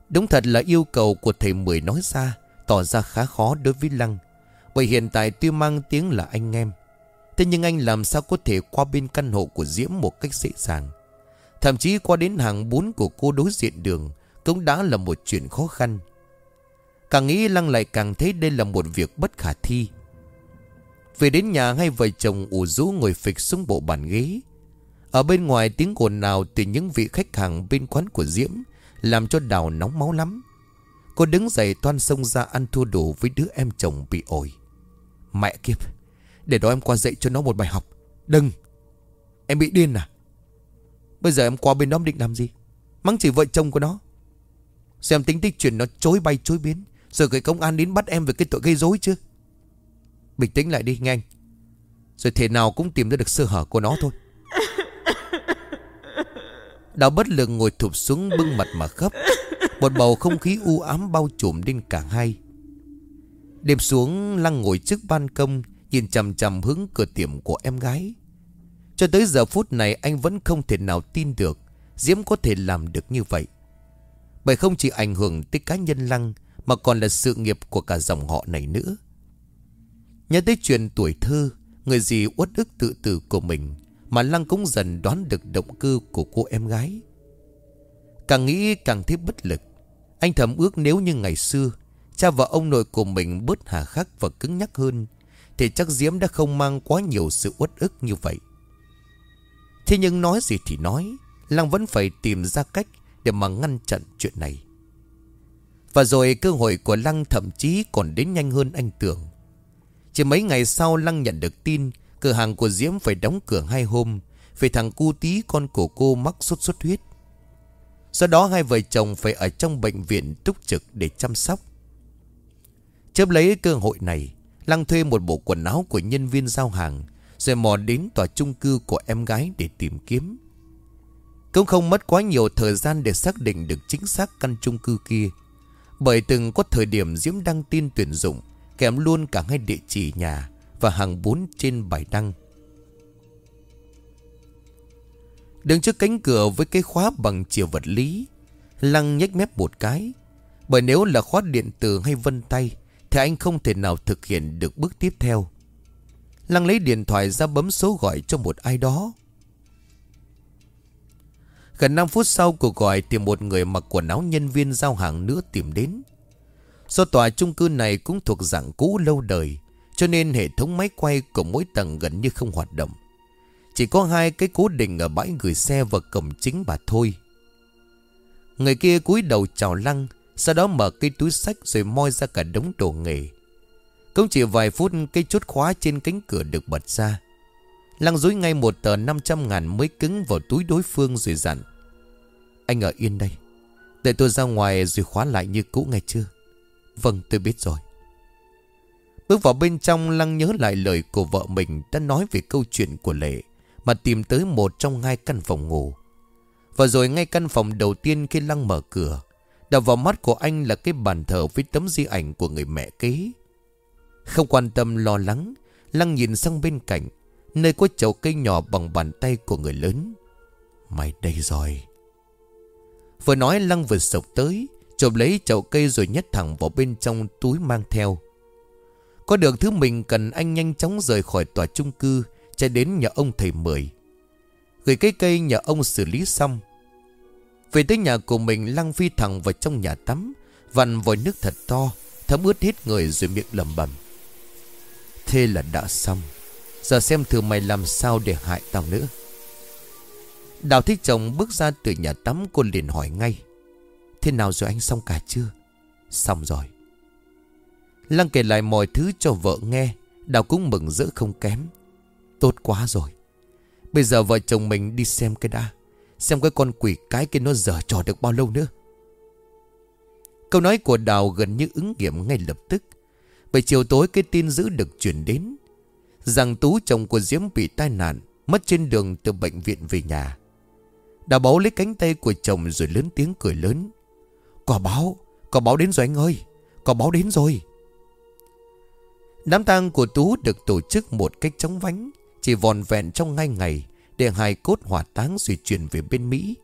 Đúng thật là yêu cầu của thầy Mười nói ra, Tỏ ra khá khó đối với Lăng. Bởi hiện tại tuy mang tiếng là anh em, Thế nhưng anh làm sao có thể qua bên căn hộ của Diễm một cách dễ dàng? Thậm chí qua đến hàng bún của cô đối diện đường Cũng đã là một chuyện khó khăn. Càng nghĩ Lăng lại càng thấy đây là một việc bất khả thi. Về đến nhà, hai vợ chồng ủ rũ ngồi phịch xuống bộ bàn ghế. Ở bên ngoài, tiếng ồn nào từ những vị khách hàng bên quán của Diễm Làm cho Đào nóng máu lắm. Cô đứng dậy toan xông ra ăn thua đủ với đứa em chồng bị ổi. Mẹ kiếp, Để đó em qua dạy cho nó một bài học. Đừng, Em bị điên à? Bây giờ em qua bên đó định làm gì? Mắng chỉ vợ chồng của nó. Xem tính tích chuyện nó chối bay chối biến, Rồi gửi công an đến bắt em về cái tội gây rối chứ. Bình tĩnh lại đi nhanh Rồi thể nào cũng tìm ra được sơ hở của nó thôi. Đào bất lực ngồi thụp xuống bưng mặt mà khóc. Một bầu không khí u ám bao trùm lên cả hai. Đêm xuống lăng ngồi trước ban công, Nhìn chằm chằm hướng cửa tiệm của em gái. Cho tới giờ phút này anh vẫn không thể nào tin được Diễm có thể làm được như vậy. Bởi không chỉ ảnh hưởng tới cá nhân lăng, Mà còn là sự nghiệp của cả dòng họ này nữa. Nhớ tới chuyện tuổi thơ, Người gì uất ức tự tử của mình, Mà Lăng cũng dần đoán được động cơ của cô em gái. Càng nghĩ càng thấy bất lực. Anh thầm ước nếu như ngày xưa, Cha và ông nội của mình bớt hà khắc và cứng nhắc hơn, Thì chắc Diễm đã không mang quá nhiều sự uất ức như vậy. Thế nhưng nói gì thì nói, Lăng vẫn phải tìm ra cách Để mà ngăn chặn chuyện này. Và rồi cơ hội của Lăng thậm chí còn đến nhanh hơn anh tưởng. Chỉ mấy ngày sau Lăng nhận được tin, Cửa hàng của Diễm phải đóng cửa hai hôm, Vì thằng cu tí con của cô mắc sốt xuất huyết. Sau đó hai vợ chồng phải ở trong bệnh viện túc trực để chăm sóc. Chấp lấy cơ hội này, Lăng thuê một bộ quần áo của nhân viên giao hàng rồi mò đến tòa chung cư của em gái để tìm kiếm. Cũng không mất quá nhiều thời gian để xác định được chính xác căn chung cư kia. Bởi từng có thời điểm Diễm đăng tin tuyển dụng, Kèm luôn cả hai địa chỉ nhà Và hàng bốn trên bài đăng. Đứng trước cánh cửa với cái khóa bằng chìa vật lý, Lăng nhếch mép một cái. Bởi nếu là khóa điện tử hay vân tay, Thì anh không thể nào thực hiện được bước tiếp theo. Lăng lấy điện thoại ra bấm số gọi cho một ai đó. Gần 5 phút sau, cuộc gọi thì một người mặc quần áo nhân viên giao hàng nữa tìm đến. Do tòa chung cư này cũng thuộc dạng cũ lâu đời, Cho nên hệ thống máy quay của mỗi tầng gần như không hoạt động. Chỉ có hai cái cố định ở bãi gửi xe và cổng chính bà thôi. Người kia cúi đầu chào lăng, Sau đó mở cái túi sách rồi moi ra cả đống đồ nghề. Cũng chỉ vài phút cây chốt khóa trên cánh cửa được bật ra. Lăng dối ngay một tờ 500 ngàn mới cứng vào túi đối phương rồi dặn, Anh ở yên đây, Để tôi ra ngoài rồi khóa lại như cũ nghe chưa? Vâng tôi biết rồi. Bước vào bên trong, Lăng nhớ lại lời của vợ mình đã nói về câu chuyện của Lệ, mà tìm tới một trong hai căn phòng ngủ. Và rồi ngay căn phòng đầu tiên khi Lăng mở cửa, Đập vào mắt của anh là cái bàn thờ với tấm di ảnh của người mẹ kế. Không quan tâm lo lắng, Lăng nhìn sang bên cạnh, Nơi có chậu cây nhỏ bằng bàn tay của người lớn. Mày đây rồi. Vừa nói, Lăng vừa sộc tới, Chộp lấy chậu cây rồi nhét thẳng vào bên trong túi mang theo. Có được thứ mình cần, anh nhanh chóng rời khỏi tòa chung cư, Chạy đến nhà ông thầy Mười. Gửi cây cây nhà ông xử lý xong. Về tới nhà của mình, Lăng phi thẳng vào trong nhà tắm, Vặn vòi nước thật to, Thấm ướt hết người rồi miệng lầm bầm Thế là đã xong. Giờ xem thử mày làm sao để hại tao nữa. Đào thích chồng bước ra từ nhà tắm, Cô liền hỏi ngay. Thế nào rồi anh xong cả chưa? Xong rồi. Lăng kể lại mọi thứ cho vợ nghe. Đào cũng mừng rỡ không kém. Tốt quá rồi. Bây giờ vợ chồng mình đi xem cái đã. Xem cái con quỷ cái kia nó dở trò được bao lâu nữa. Câu nói của Đào gần như ứng nghiệm ngay lập tức về chiều tối cái tin dữ được chuyển đến, Rằng Tú, chồng của Diễm bị tai nạn, Mất trên đường từ bệnh viện về nhà. Đào báo lấy cánh tay của chồng rồi lớn tiếng cười lớn. Có báo Có báo đến rồi anh ơi, Có báo đến rồi. Đám tang của Tú được tổ chức một cách chóng vánh, Chỉ vòn vẹn trong ngay ngày Để hài cốt hỏa táng rồi chuyển về bên Mỹ.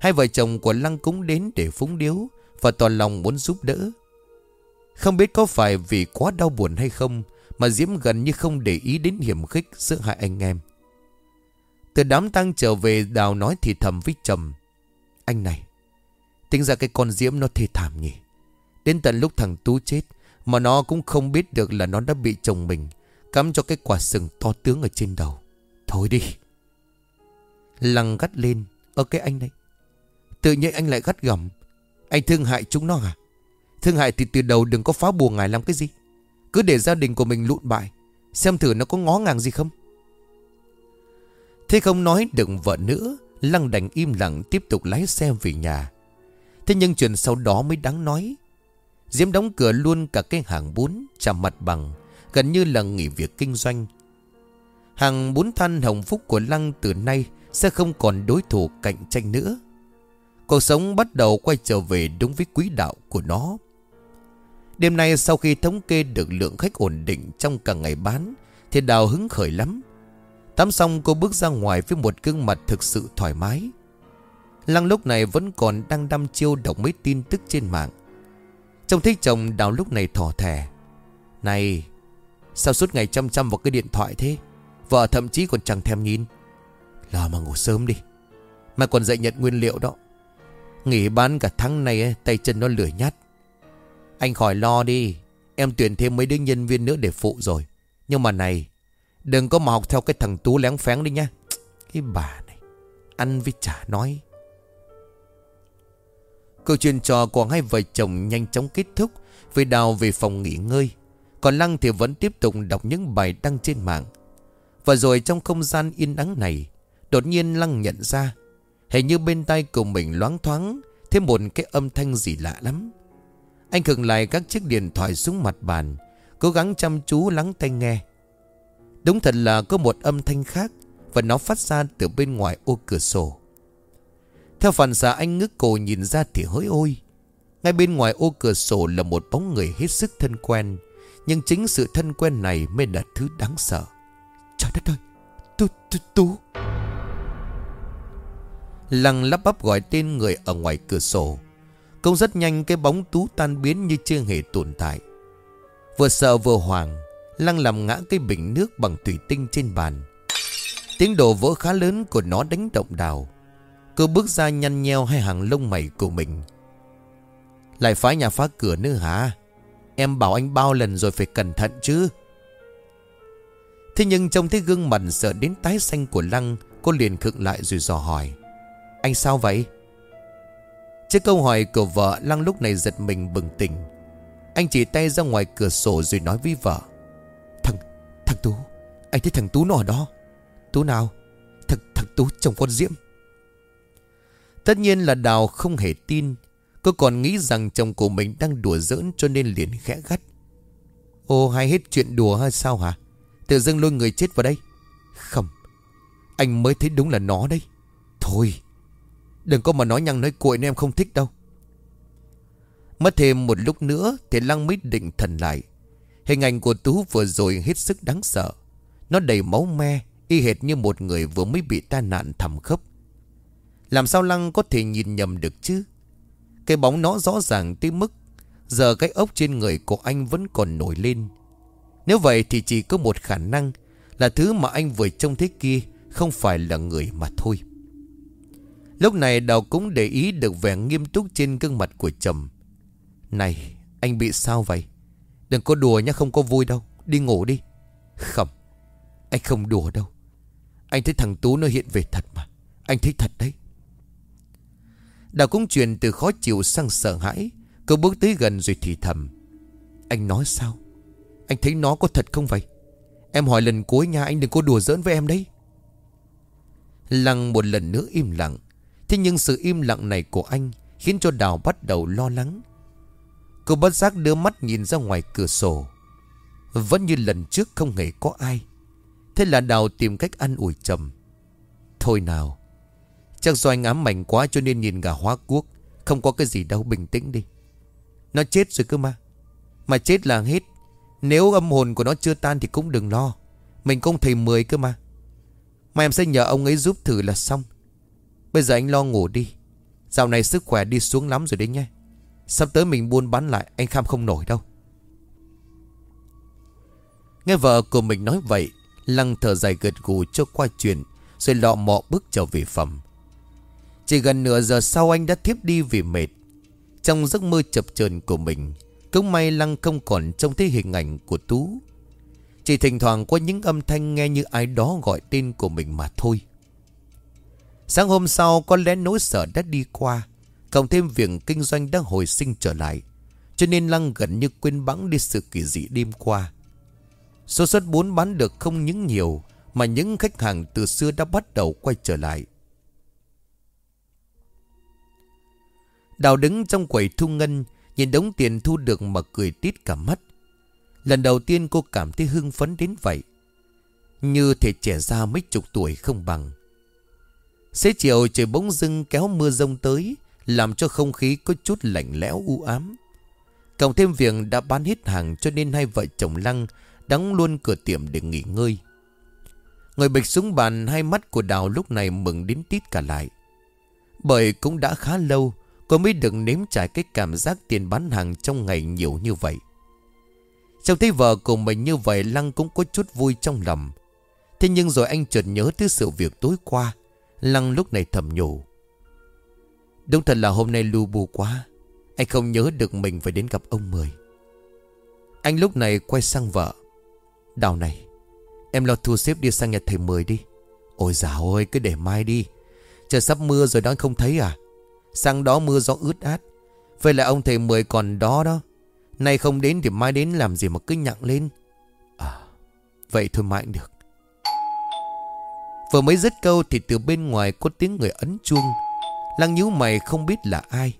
Hai vợ chồng của Lăng cũng đến để phúng điếu Và tỏ lòng muốn giúp đỡ. Không biết có phải vì quá đau buồn hay không, Mà Diễm gần như không để ý đến hiểm khích giữa hai anh em. Từ đám tang trở về, Đào nói thì thầm với chồng Anh này, Tính ra cái con Diễm nó thê thảm nhỉ. Đến tận lúc thằng Tú chết, Mà nó cũng không biết được là nó đã bị chồng mình Cắm cho cái quả sừng to tướng ở trên đầu. Thôi đi. Lăng gắt lên Ở cái anh này, Tự nhiên anh lại gắt gầm Anh thương hại chúng nó à Thương hại thì từ đầu đừng có phá bùa ngài làm cái gì. Cứ để gia đình của mình lụn bại, Xem thử nó có ngó ngàng gì không. Thế không nói đừng vợ nữa Lăng đành im lặng tiếp tục lái xe về nhà. Thế nhưng chuyện sau đó mới đáng nói. Diễm đóng cửa luôn cả cái hàng bún, Chạm mặt bằng, Gần như là nghỉ việc kinh doanh. Hàng bún than hồng phúc của Lăng từ nay Sẽ không còn đối thủ cạnh tranh nữa. Cuộc sống bắt đầu quay trở về đúng với quý đạo của nó. Đêm nay sau khi thống kê được lượng khách ổn định trong cả ngày bán, Thì Đào hứng khởi lắm. Tắm xong, cô bước ra ngoài với một gương mặt thực sự thoải mái. Lăng lúc này vẫn còn đang đăm chiêu đọc mấy tin tức trên mạng. Trông thấy chồng Đào lúc này thỏ thẻ. Này, Sao suốt ngày chăm chăm vào cái điện thoại thế? Vợ thậm chí còn chẳng thèm nhìn. Là mà ngủ sớm đi. Mà còn dậy nhận nguyên liệu đó. Nghỉ bán cả tháng này, tay chân nó lười nhát. Anh khỏi lo đi. Em tuyển thêm mấy đứa nhân viên nữa để phụ rồi. Nhưng mà này, Đừng có mà học theo cái thằng Tú lén phén đi nha Cái bà này, Ăn với chả nói. Câu chuyện trò của hai vợ chồng nhanh chóng kết thúc Vì đào về phòng nghỉ ngơi. Còn Lăng thì vẫn tiếp tục đọc những bài đăng trên mạng. Và rồi trong không gian yên ắng này, Đột nhiên Lăng nhận ra, Hình như bên tay của mình loáng thoáng Thêm một cái âm thanh gì lạ lắm. Anh khựng lại các chiếc điện thoại xuống mặt bàn Cố gắng chăm chú lắng tai nghe. Đúng thật là có một âm thanh khác Và nó phát ra từ bên ngoài ô cửa sổ. Theo phản xạ anh ngước cổ nhìn ra thì hỡi ôi Ngay bên ngoài ô cửa sổ là một bóng người hết sức thân quen Nhưng chính sự thân quen này mới là thứ đáng sợ. Trời đất ơi Tú, tú, tú Lăng lắp bắp gọi tên người ở ngoài cửa sổ. Công rất nhanh cái bóng tú tan biến như chưa hề tồn tại. Vừa sợ vừa hoảng, Lăng làm ngã cái bình nước bằng thủy tinh trên bàn. Tiếng đổ vỡ khá lớn của nó đánh động đào Cô bước ra nhăn nheo hai hàng lông mày của mình. Lại phá nhà phá cửa nữa hả? Em bảo anh bao lần rồi phải cẩn thận chứ. Thế nhưng trông thấy gương mặt sợ đến tái xanh của Lăng, Cô liền khựng lại rồi dò hỏi. Anh sao vậy? Trước câu hỏi của vợ Lăng lúc này giật mình bừng tỉnh. Anh chỉ tay ra ngoài cửa sổ rồi nói với vợ. Thằng, thằng Tú Anh thấy thằng Tú nó ở đó. Tú nào? Thằng, thằng Tú chồng con Diễm. Tất nhiên là Đào không hề tin. Cô còn nghĩ rằng chồng của mình đang đùa giỡn cho nên liền khẽ gắt. Ồ hay hết chuyện đùa hay sao hả? Tự dưng lôi người chết vào đây. Không Anh mới thấy đúng là nó đấy. Thôi. Đừng có mà nói nhăng nói cuội nên em không thích đâu. Mất thêm một lúc nữa Thì Lăng mới định thần lại. Hình ảnh của Tú vừa rồi hết sức đáng sợ. Nó đầy máu me, Y hệt như một người vừa mới bị tai nạn thầm khớp Làm sao Lăng có thể nhìn nhầm được chứ? Cái bóng nó rõ ràng tới mức Giờ cái ốc trên người của anh vẫn còn nổi lên. Nếu vậy thì chỉ có một khả năng Là thứ mà anh vừa trông thấy kia Không phải là người mà thôi. Lúc này Đào cũng để ý được vẻ nghiêm túc trên gương mặt của chồng Này anh bị sao vậy? Đừng có đùa nhé, không có vui đâu. Đi ngủ đi. Không Anh không đùa đâu. Anh thấy thằng Tú nó hiện về thật mà. Anh thấy thật đấy. Đào cũng chuyển từ khó chịu sang sợ hãi. Cô bước tới gần rồi thì thầm. Anh nói sao? Anh thấy nó có thật không vậy? Em hỏi lần cuối nha anh đừng có đùa giỡn với em đấy. Lăng một lần nữa im lặng. Thế nhưng sự im lặng này của anh Khiến cho Đào bắt đầu lo lắng. Cô bất giác đưa mắt nhìn ra ngoài cửa sổ. Vẫn như lần trước không hề có ai. Thế là Đào tìm cách ăn ủi trầm Thôi nào, Chắc do anh ám mảnh quá cho nên nhìn gà hóa cuốc, Không có cái gì đâu, bình tĩnh đi. Nó chết rồi cơ mà. Mà chết là hết. Nếu âm hồn của nó chưa tan thì cũng đừng lo. Mình không thầy mười cơ mà. Mà em sẽ nhờ ông ấy giúp thử là xong. Bây giờ anh lo ngủ đi. Dạo này sức khỏe đi xuống lắm rồi đấy nhé. Sắp tới mình buôn bán lại, Anh kham không nổi đâu. Nghe vợ của mình nói vậy, Lăng thở dài gật gù cho qua chuyện, Rồi lọ mọ bước trở về phòng. Chỉ gần nửa giờ sau anh đã thiếp đi vì mệt. Trong giấc mơ chập chờn của mình, Cũng may Lăng không còn trông thấy hình ảnh của Tú. Chỉ thỉnh thoảng có những âm thanh nghe như ai đó gọi tên của mình mà thôi. Sáng hôm sau, có lẽ nỗi sợ đã đi qua, Cộng thêm việc kinh doanh đã hồi sinh trở lại, Cho nên Lăng gần như quên bẵng đi sự kỳ dị đêm qua. Số suất bốn bán được không những nhiều, Mà những khách hàng từ xưa đã bắt đầu quay trở lại. Đào đứng trong quầy thu ngân, Nhìn đống tiền thu được mà cười tít cả mắt. Lần đầu tiên cô cảm thấy hưng phấn đến vậy. Như thể trẻ ra mấy chục tuổi không bằng. Xế chiều trời bỗng dưng kéo mưa rông tới, Làm cho không khí có chút lạnh lẽo u ám Cộng thêm việc đã bán hết hàng cho nên hai vợ chồng Lăng đóng luôn cửa tiệm để nghỉ ngơi. Người bịch xuống bàn, hai mắt của Đào lúc này mừng đến tít cả lại. Bởi cũng đã khá lâu, cô mới được nếm trải cái cảm giác tiền bán hàng trong ngày nhiều như vậy. Trong thấy vợ của mình như vậy, Lăng cũng có chút vui trong lòng. Thế nhưng rồi anh chợt nhớ tới sự việc tối qua. Lăng lúc này thầm nhủ. Đúng thật là hôm nay lưu bù quá. Anh không nhớ được mình phải đến gặp ông Mười. Anh lúc này quay sang vợ. Đào này, Em lo thu xếp đi sang nhà thầy mười đi Ôi dào ơi, cứ để mai đi Trời sắp mưa rồi đó không thấy à Sang đó mưa gió ướt át Vậy là ông thầy mười còn đó đó Nay không đến thì mai đến làm gì mà cứ nhặng lên À Vậy thôi mãi được Vừa mới dứt câu thì từ bên ngoài có tiếng người ấn chuông Lăng nhíu mày không biết là ai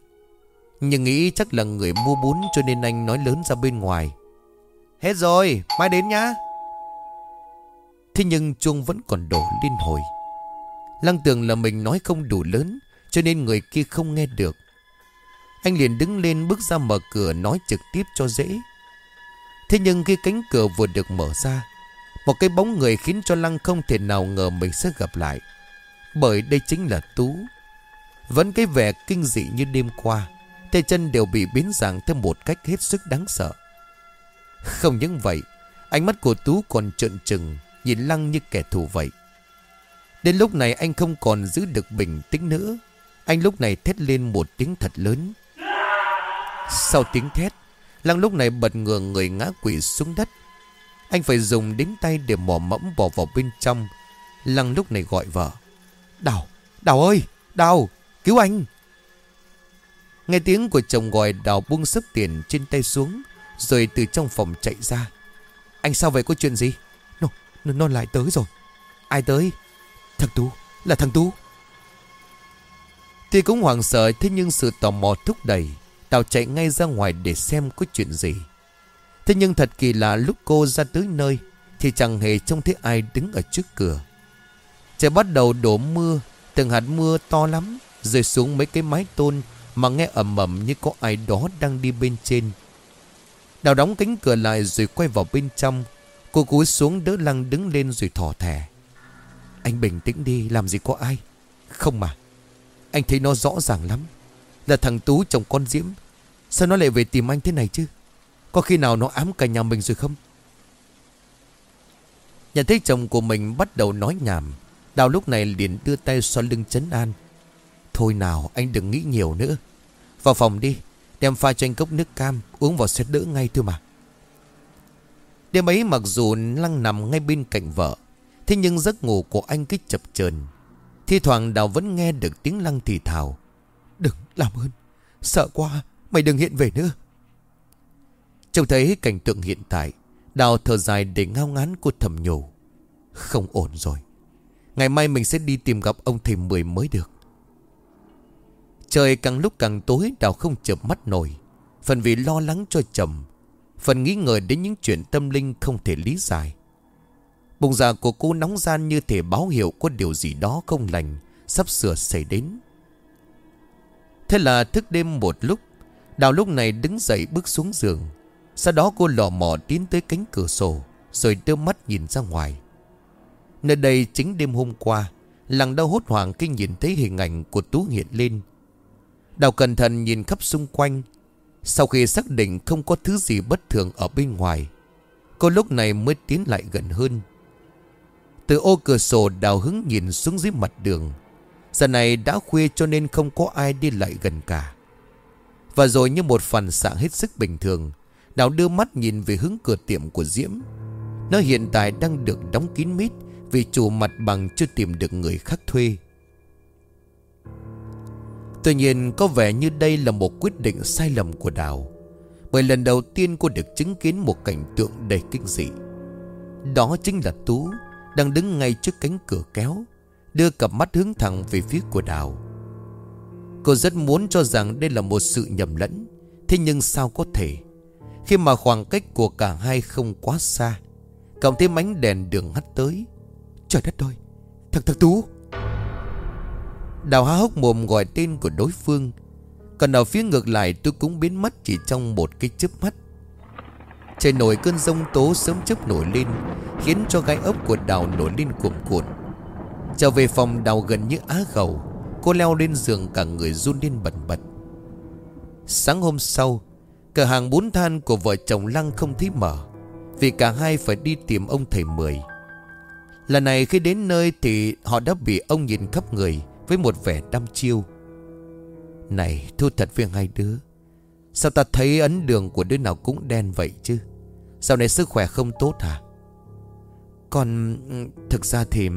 Nhưng nghĩ chắc là người mua bún cho nên anh nói lớn ra bên ngoài Hết rồi, mai đến nhá. Thế nhưng chuông vẫn còn đổ liên hồi. Lăng tưởng là mình nói không đủ lớn, cho nên người kia không nghe được. Anh liền đứng lên bước ra mở cửa nói trực tiếp cho dễ. Thế nhưng khi cánh cửa vừa được mở ra, một cái bóng người khiến cho Lăng không thể nào ngờ mình sẽ gặp lại. Bởi đây chính là Tú. Vẫn cái vẻ kinh dị như đêm qua, tay chân đều bị biến dạng theo một cách hết sức đáng sợ. Không những vậy Ánh mắt của Tú còn trợn trừng Nhìn Lăng như kẻ thù vậy Đến lúc này anh không còn giữ được bình tĩnh nữa Anh lúc này thét lên một tiếng thật lớn Sau tiếng thét Lăng lúc này bật ngừa người ngã quỵ xuống đất anh phải dùng đến tay để mò mẫm bỏ vào bên trong. Lăng lúc này gọi vợ. Đào, Đào ơi, Đào, cứu anh. Nghe tiếng của chồng gọi Đào buông sấp tiền trên tay xuống rồi từ trong phòng chạy ra. Anh sao vậy có chuyện gì? Nó, nó, nó lại tới rồi. Ai tới? Thằng Tú Là thằng Tú. Thì cũng hoảng sợ Thế nhưng sự tò mò thúc đẩy Đào chạy ngay ra ngoài để xem có chuyện gì. Thế nhưng thật kỳ lạ lúc cô ra tới nơi, Thì chẳng hề trông thấy ai đứng ở trước cửa. Trời bắt đầu đổ mưa, Từng hạt mưa to lắm, Rơi xuống mấy cái mái tôn Mà nghe ẩm ẩm như có ai đó đang đi bên trên. Đào đóng cánh cửa lại rồi quay vào bên trong, Cô cúi xuống đỡ lăng đứng lên rồi thỏ thẻ Anh bình tĩnh đi, làm gì có ai? Không mà, Anh thấy nó rõ ràng lắm, Là thằng Tú chồng con Diễm. Sao nó lại về tìm anh thế này chứ? Có khi nào nó ám cả nhà mình rồi không? Nhận thấy chồng của mình bắt đầu nói nhảm. Đào lúc này liền đưa tay xoa lưng chấn an. Thôi nào, anh đừng nghĩ nhiều nữa. Vào phòng đi, Đem pha cho anh cốc nước cam, Uống vào sẽ đỡ ngay thôi mà. Đêm ấy mặc dù Lăng nằm ngay bên cạnh vợ, Thế nhưng giấc ngủ của anh cứ chập chờn. Thi thoảng Đào vẫn nghe được tiếng Lăng thì thào. Đừng làm ơn Sợ quá, Mày đừng hiện về nữa. Trông thấy cảnh tượng hiện tại, Đào thở dài để ngao ngán cô thầm nhủ. Không ổn rồi. Ngày mai mình sẽ đi tìm gặp ông thầy Mười mới được. Trời càng lúc càng tối, Đào không chợp mắt nổi. Phần vì lo lắng cho chồng, Phần nghĩ ngợi đến những chuyện tâm linh không thể lý giải. Bụng dạ của cô nóng gian như thể báo hiệu có điều gì đó không lành Sắp sửa xảy đến. Thế là thức đêm một lúc, Đào lúc này đứng dậy bước xuống giường. Sau đó cô lò mò tiến tới cánh cửa sổ, Rồi đưa mắt nhìn ra ngoài. Nơi đây chính đêm hôm qua, Làng đau hốt hoảng khi nhìn thấy hình ảnh của Tú hiện lên. Đào cẩn thận nhìn khắp xung quanh. Sau khi xác định không có thứ gì bất thường ở bên ngoài, Cô lúc này mới tiến lại gần hơn. Từ ô cửa sổ đào hứng nhìn xuống dưới mặt đường. Giờ này đã khuya cho nên không có ai đi lại gần cả. Và rồi như một phần xạ hết sức bình thường Đào đưa mắt nhìn về hướng cửa tiệm của Diễm. Nó hiện tại đang được đóng kín mít Vì chủ mặt bằng chưa tìm được người khác thuê. Tuy nhiên, có vẻ như đây là một quyết định sai lầm của Đào, Bởi lần đầu tiên cô được chứng kiến một cảnh tượng đầy kinh dị. Đó chính là Tú Đang đứng ngay trước cánh cửa kéo, Đưa cặp mắt hướng thẳng về phía của Đào. Cô rất muốn cho rằng đây là một sự nhầm lẫn, Thế nhưng sao có thể? Khi mà khoảng cách của cả hai không quá xa Cộng thêm ánh đèn đường hắt tới. Trời đất ơi Thằng thằng Tú Đào há hốc mồm gọi tên của đối phương. Còn ở phía ngược lại tôi cũng biến mất chỉ trong một cái chớp mắt. Trời nổi cơn rông tố sớm chớp nổi lên Khiến cho gai ốc của đào nổi lên cuộn cuộn. Trở về phòng đào gần như á gầu, Cô leo lên giường cả người run lên bẩn bật. Sáng hôm sau Cửa hàng bún than của vợ chồng Lăng không thấy mở, Vì cả hai phải đi tìm ông thầy Mười. Lần này khi đến nơi thì họ đã bị ông nhìn khắp người với một vẻ đăm chiêu. Này thu thật với hai đứa, Sao ta thấy ấn đường của đứa nào cũng đen vậy chứ? Sao này sức khỏe không tốt hả? Còn, thực ra thì,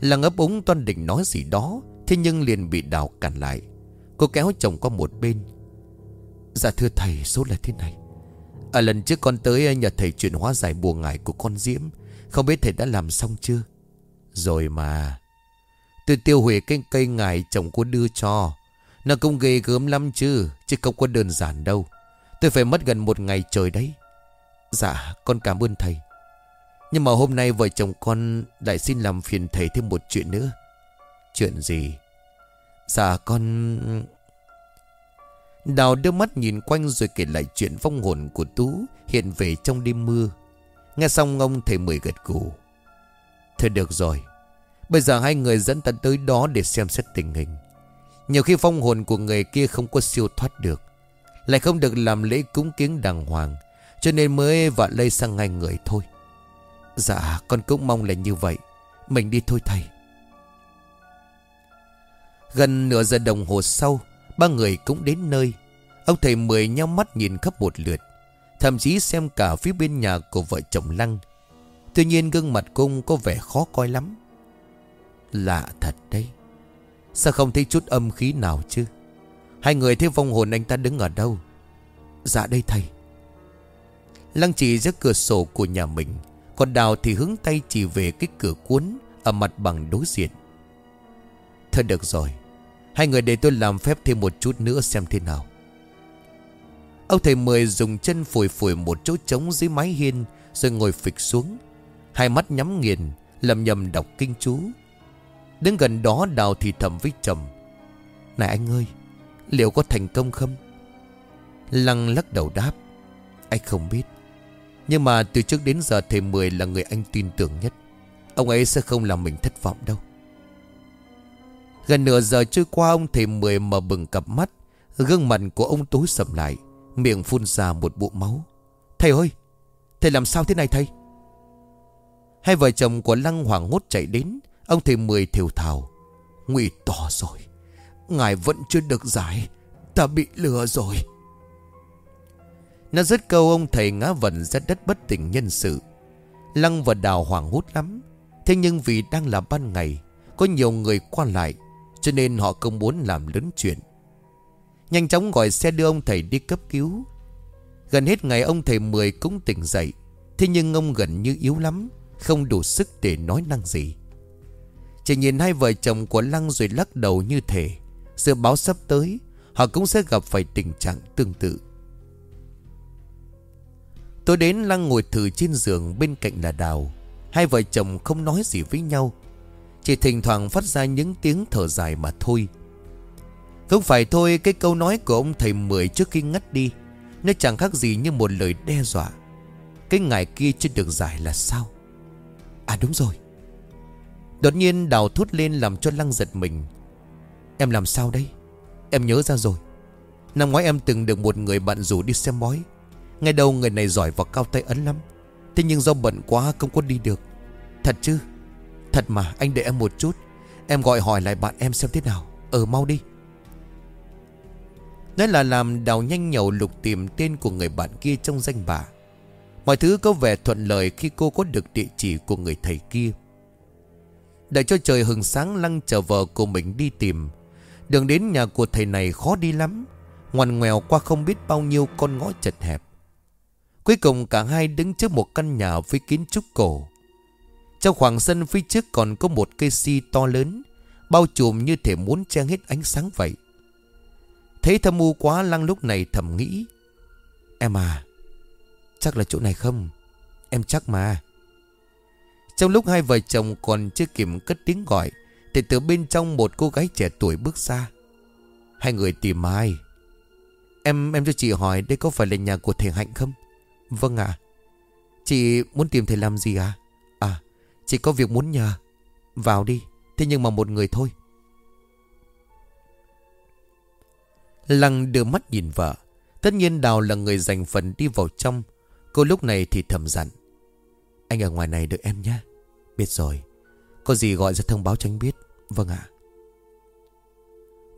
Lăng ấp úng toan định nói gì đó, Thế nhưng liền bị đào cản lại. Cô kéo chồng qua một bên Dạ thưa thầy, số là thế này. À lần trước con tới à, nhờ thầy chuyển hóa giải bùa ngải của con Diễm. Không biết thầy đã làm xong chưa? Rồi mà, Tôi tiêu hủy cái cây ngải chồng cô đưa cho. Nó cũng ghê gớm lắm chứ Chứ không có đơn giản đâu. Tôi phải mất gần một ngày trời đấy. Dạ con cảm ơn thầy. Nhưng mà hôm nay vợ chồng con Lại xin làm phiền thầy thêm một chuyện nữa. Chuyện gì? Dạ con Đào đưa mắt nhìn quanh rồi kể lại chuyện vong hồn của Tú Hiện về trong đêm mưa. Nghe xong, ông thầy mười gật gù. Thôi được rồi, Bây giờ hai người dẫn ta tới đó để xem xét tình hình. Nhiều khi phong hồn của người kia không có siêu thoát được, Lại không được làm lễ cúng kiến đàng hoàng, Cho nên mới vạ lây sang hai người thôi. Dạ con cũng mong là như vậy. Mình đi thôi thầy. Gần nửa giờ đồng hồ sau Ba người cũng đến nơi. Ông thầy mười nhau mắt nhìn khắp một lượt, Thậm chí xem cả phía bên nhà của vợ chồng Lăng. Tuy nhiên gương mặt cung có vẻ khó coi lắm. Lạ thật đấy. Sao không thấy chút âm khí nào chứ? Hai người thấy vong hồn anh ta đứng ở đâu? Dạ đây thầy. Lăng chỉ ra cửa sổ của nhà mình, Còn Đào thì hướng tay chỉ về cái cửa cuốn Ở mặt bằng đối diện. Thôi được rồi Hai người để tôi làm phép thêm một chút nữa xem thế nào. Ông thầy Mười dùng chân phủi phủi một chỗ trống dưới mái hiên, Rồi ngồi phịch xuống. Hai mắt nhắm nghiền, Lầm nhầm đọc kinh chú. Đứng gần đó đào thì thầm với chồng Này anh ơi, Liệu có thành công không? Lăng lắc đầu đáp. Anh không biết. Nhưng mà từ trước đến giờ thầy Mười là người anh tin tưởng nhất. Ông ấy sẽ không làm mình thất vọng đâu. Gần nửa giờ trôi qua ông thầy Mười mở bừng cặp mắt. Gương mặt của ông tối sầm lại, Miệng phun ra một bụng máu. Thầy ơi, Thầy làm sao thế này thầy? Hai vợ chồng của Lăng hoảng hốt chạy đến, Ông thầy Mười thều thào. Nguy to rồi, Ngài vẫn chưa được giải, Ta bị lừa rồi. Nó rất câu ông thầy ngã vần ra đất bất tỉnh nhân sự. Lăng và đào hoảng hốt lắm. Thế nhưng vì đang là ban ngày, Có nhiều người qua lại cho nên họ không muốn làm lớn chuyện. Nhanh chóng gọi xe đưa ông thầy đi cấp cứu. Gần hết ngày ông thầy Mười cũng tỉnh dậy. Thế nhưng ông gần như yếu lắm, Không đủ sức để nói năng gì. Chỉ nhìn hai vợ chồng của Lăng rồi lắc đầu như thể, Dự báo sắp tới, Họ cũng sẽ gặp phải tình trạng tương tự. Tôi đến Lăng ngồi thử trên giường Bên cạnh là Đào. Hai vợ chồng không nói gì với nhau chỉ thỉnh thoảng phát ra những tiếng thở dài mà thôi. Không phải thôi, Cái câu nói của ông thầy Mười trước khi ngắt đi, Nó chẳng khác gì như một lời đe dọa. Cái ngày kia chưa được giải là sao? À đúng rồi. Đột nhiên đào thốt lên làm cho Lăng giật mình. Em làm sao đây? Em nhớ ra rồi. Năm ngoái em từng được một người bạn rủ đi xem bói. Ngay đầu người này giỏi và cao tay ấn lắm. Thế nhưng do bận quá không có đi được. Thật chứ? Thật mà, anh để em một chút. Em gọi hỏi lại bạn em xem thế nào. Ờ mau đi. Nói là làm đào nhanh nhậu lục tìm tên của người bạn kia trong danh bạ. Mọi thứ có vẻ thuận lợi khi cô có được địa chỉ của người thầy kia. Đợi cho trời hừng sáng, lăng chờ vợ của mình đi tìm. Đường đến nhà của thầy này khó đi lắm. Ngoằn ngoèo qua không biết bao nhiêu con ngõ chật hẹp. Cuối cùng cả hai đứng trước một căn nhà với kiến trúc cổ. Trong khoảng sân phía trước còn có một cây si to lớn, Bao trùm như thể muốn che hết ánh sáng vậy. Thấy thâm u quá lăng lúc này thầm nghĩ, Em à Chắc là chỗ này không? Em chắc mà. Trong lúc hai vợ chồng còn chưa kịp cất tiếng gọi, Thì từ bên trong một cô gái trẻ tuổi bước ra. Hai người tìm ai? Em em cho chị hỏi Đây có phải là nhà của thầy Hạnh không? Vâng ạ. Chị muốn tìm thầy làm gì à À chị có việc muốn nhờ. Vào đi, Thế nhưng mà một người thôi. Lăng đưa mắt nhìn vợ. Tất nhiên Đào là người dành phần đi vào trong. Cô lúc này thì thầm dặn. Anh ở ngoài này đợi em nhé. Biết rồi. Có gì gọi ra thông báo cho anh biết. Vâng ạ.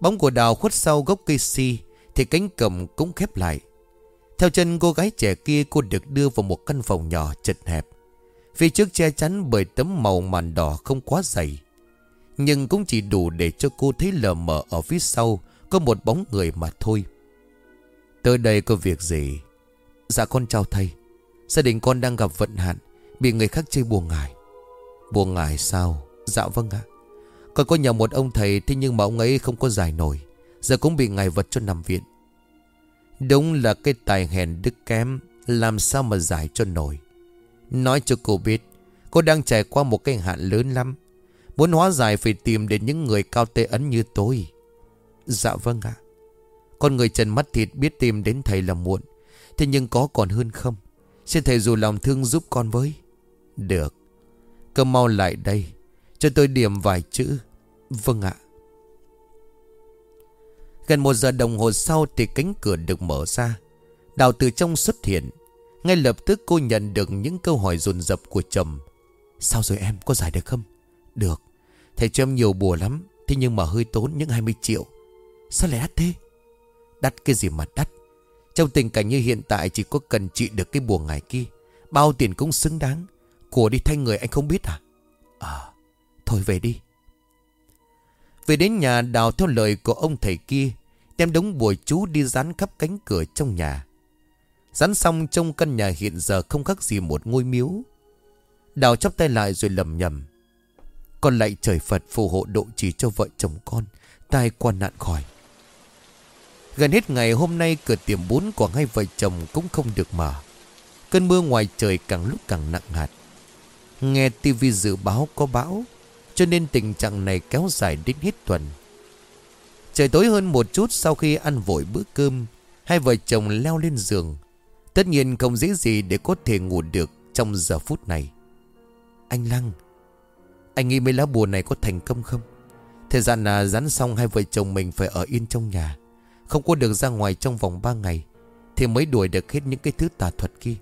Bóng của Đào khuất sau gốc cây si, Thì cánh cầm cũng khép lại. Theo chân cô gái trẻ kia, cô được đưa vào một căn phòng nhỏ chật hẹp. Phía trước che chắn bởi tấm màu màn đỏ không quá dày. Nhưng cũng chỉ đủ để cho cô thấy lờ mờ ở phía sau Có một bóng người mà thôi. Tới đây có việc gì? Dạ con chào thầy. Gia đình con đang gặp vận hạn, Bị người khác chơi buồn ngài. Buồn ngài sao? Dạ vâng ạ. Con có nhờ một ông thầy, Thế nhưng mà ông ấy không có giải nổi. Giờ cũng bị ngài vật cho nằm viện. Đúng là cái tài hèn đức kém, Làm sao mà giải cho nổi. Nói cho cô biết, Cô đang trải qua một cái hạn lớn lắm. Muốn hóa giải phải tìm đến những người cao tê ấn như tôi. Dạ vâng ạ. Con người trần mắt thịt biết tìm đến thầy là muộn. Thế nhưng có còn hơn không? Xin thầy dù lòng thương giúp con với. Được. Cơ mau lại đây. Cho tôi điểm vài chữ. Vâng ạ. Gần một giờ đồng hồ sau Thì cánh cửa được mở ra. Đào từ trong xuất hiện. Ngay lập tức cô nhận được những câu hỏi dồn dập của chồng. Sao rồi em, có giải được không? Được. Thầy cho em nhiều bùa lắm, Thế nhưng mà hơi tốn những 20 triệu. Sao lại đắt thế? Đắt cái gì mà đắt? Trong tình cảnh như hiện tại Chỉ có cần trị được cái bùa ngài kia. Bao tiền cũng xứng đáng. Của đi thay người anh không biết à? À Thôi về đi. Về đến nhà đào theo lời của ông thầy kia, Đem đống bùa chú đi dán khắp cánh cửa trong nhà. Dán xong trong căn nhà hiện giờ không khác gì một ngôi miếu. Đào chắp tay lại rồi lầm nhầm Con lại trời Phật phù hộ độ trì cho vợ chồng con, Tai qua nạn khỏi. Gần hết ngày hôm nay, cửa tiệm bún của hai vợ chồng cũng không được mở. Cơn mưa ngoài trời càng lúc càng nặng hạt. Nghe tivi dự báo có bão, Cho nên tình trạng này kéo dài đến hết tuần. Trời tối hơn một chút sau khi ăn vội bữa cơm, Hai vợ chồng leo lên giường Tất nhiên không dễ gì để có thể ngủ được trong giờ phút này. Anh Lăng, Anh nghĩ mấy lá bùa này có thành công không? Thời gian là rắn xong hai vợ chồng mình phải ở yên trong nhà, Không có được ra ngoài trong vòng 3 ngày Thì mới đuổi được hết những cái thứ tà thuật kia.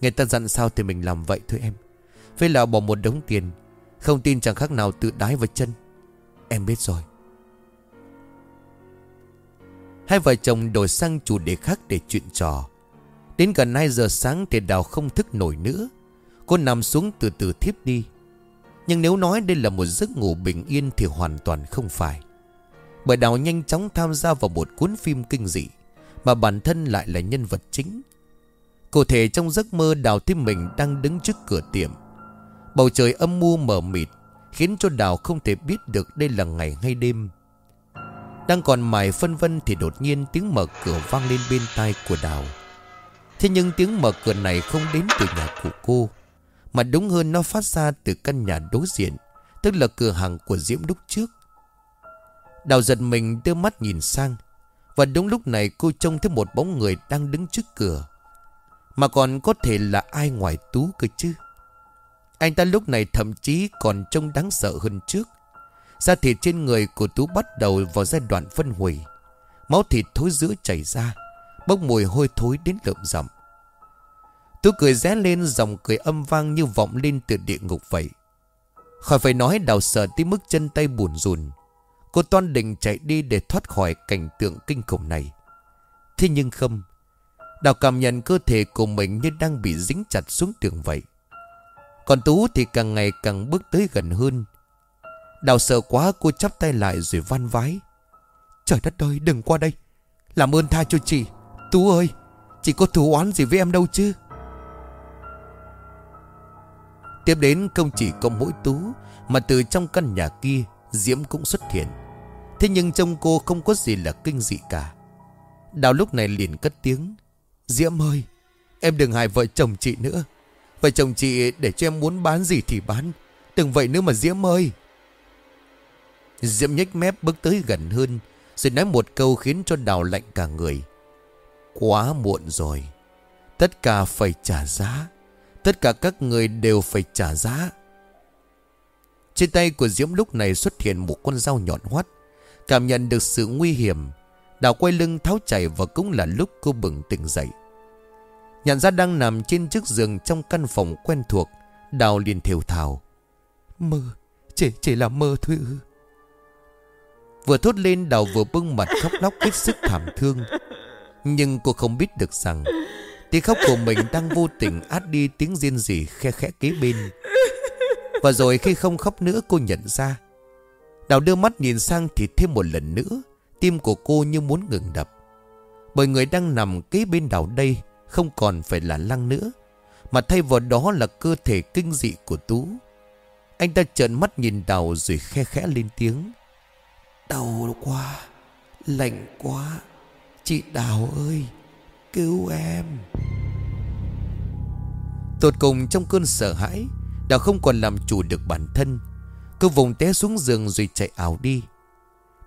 Người ta dặn sao thì mình làm vậy thôi em. Với là bỏ một đống tiền, Không tin chẳng khác nào tự đái vào chân. Em biết rồi. Hai vợ chồng đổi sang chủ đề khác để chuyện trò. Đến gần 2 giờ sáng thì Đào không thức nổi nữa. Cô nằm xuống từ từ thiếp đi. Nhưng nếu nói đây là một giấc ngủ bình yên Thì hoàn toàn không phải. Bởi Đào nhanh chóng tham gia vào một cuốn phim kinh dị, Mà bản thân lại là nhân vật chính. Cụ thể trong giấc mơ, Đào thấy mình đang đứng trước cửa tiệm. Bầu trời âm mưu mờ mịt, Khiến cho Đào không thể biết được đây là ngày hay đêm. Đang còn mải phân vân thì đột nhiên tiếng mở cửa vang lên bên tai của Đào. Thế nhưng tiếng mở cửa này không đến từ nhà của cô, Mà đúng hơn nó phát ra từ căn nhà đối diện, Tức là cửa hàng của Diễm lúc trước. Đào giật mình đưa mắt nhìn sang, Và đúng lúc này cô trông thấy một bóng người đang đứng trước cửa, Mà còn có thể là ai ngoài Tú cơ chứ. Anh ta lúc này thậm chí còn trông đáng sợ hơn trước. Da thịt trên người của Tú bắt đầu vào giai đoạn phân hủy, Máu thịt thối giữa chảy ra. Bốc mùi hôi thối đến lợm rậm. Tú cười ré lên dòng cười âm vang như vọng lên từ địa ngục vậy. Khỏi phải nói đào sợ tới mức chân tay buồn rùn. Cô toan định chạy đi để thoát khỏi cảnh tượng kinh khủng này. Thế nhưng không, Đào cảm nhận cơ thể của mình như đang bị dính chặt xuống tường vậy. Còn Tú thì càng ngày càng bước tới gần hơn. Đào sợ quá, cô chắp tay lại rồi van vái. Trời đất ơi, đừng qua đây. Làm ơn tha cho chị. Tú ơi, Chị có thù oán gì với em đâu chứ? Tiếp đến không chỉ có mỗi Tú, Mà từ trong căn nhà kia, Diễm cũng xuất hiện. Thế nhưng trong cô không có gì là kinh dị cả. Đào lúc này liền cất tiếng, Diễm ơi, Em đừng hại vợ chồng chị nữa. Vợ chồng chị để cho em muốn bán gì thì bán. Đừng vậy nữa mà, Diễm ơi. Diễm nhếch mép bước tới gần hơn, Rồi nói một câu khiến cho Đào lạnh cả người. Quá muộn rồi. Tất cả phải trả giá. Tất cả các người đều phải trả giá. Trên tay của Diễm lúc này xuất hiện một con dao nhọn hoắt Cảm nhận được sự nguy hiểm. Đào quay lưng tháo chạy và cũng là lúc cô bừng tỉnh dậy. Nhận ra đang nằm trên chiếc giường trong căn phòng quen thuộc Đào liền thều thào. Mơ, chỉ, chỉ là mơ thôi ư. Vừa thốt lên Đào vừa bưng mặt khóc lóc hết sức thảm thương. Nhưng cô không biết được rằng Tiếng khóc của mình đang vô tình át đi tiếng riêng gì khe khẽ kế bên. Và rồi khi không khóc nữa, cô nhận ra. Đào đưa mắt nhìn sang thì thêm một lần nữa, Tim của cô như muốn ngừng đập. Bởi người đang nằm kế bên đào đây Không còn phải là lăng nữa, Mà thay vào đó là cơ thể kinh dị của Tú. Anh ta trợn mắt nhìn đào rồi khe khẽ lên tiếng. Đau quá, Lạnh quá. Chị Đào ơi, Cứu em. Tột cùng trong cơn sợ hãi, Đào không còn làm chủ được bản thân. Cô vùng té xuống giường rồi chạy ảo đi.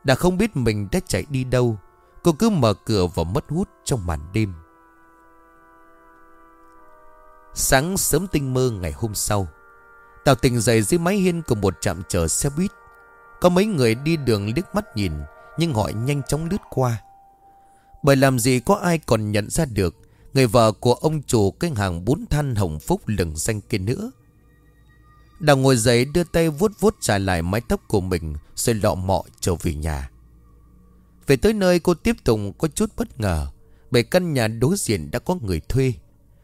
Đào không biết mình đã chạy đi đâu. Cô cứ mở cửa và mất hút trong màn đêm. Sáng sớm tinh mơ ngày hôm sau, Đào tỉnh dậy dưới mái hiên của một trạm chờ xe buýt. Có mấy người đi đường liếc mắt nhìn, Nhưng họ nhanh chóng lướt qua. Bởi làm gì có ai còn nhận ra được Người vợ của ông chủ cái hàng bún than hồng phúc lừng danh kia nữa. Đào ngồi dậy đưa tay vuốt vuốt trả lại mái tóc của mình Rồi lọ mọ trở về nhà. Về tới nơi cô tiếp tục có chút bất ngờ Bởi căn nhà đối diện đã có người thuê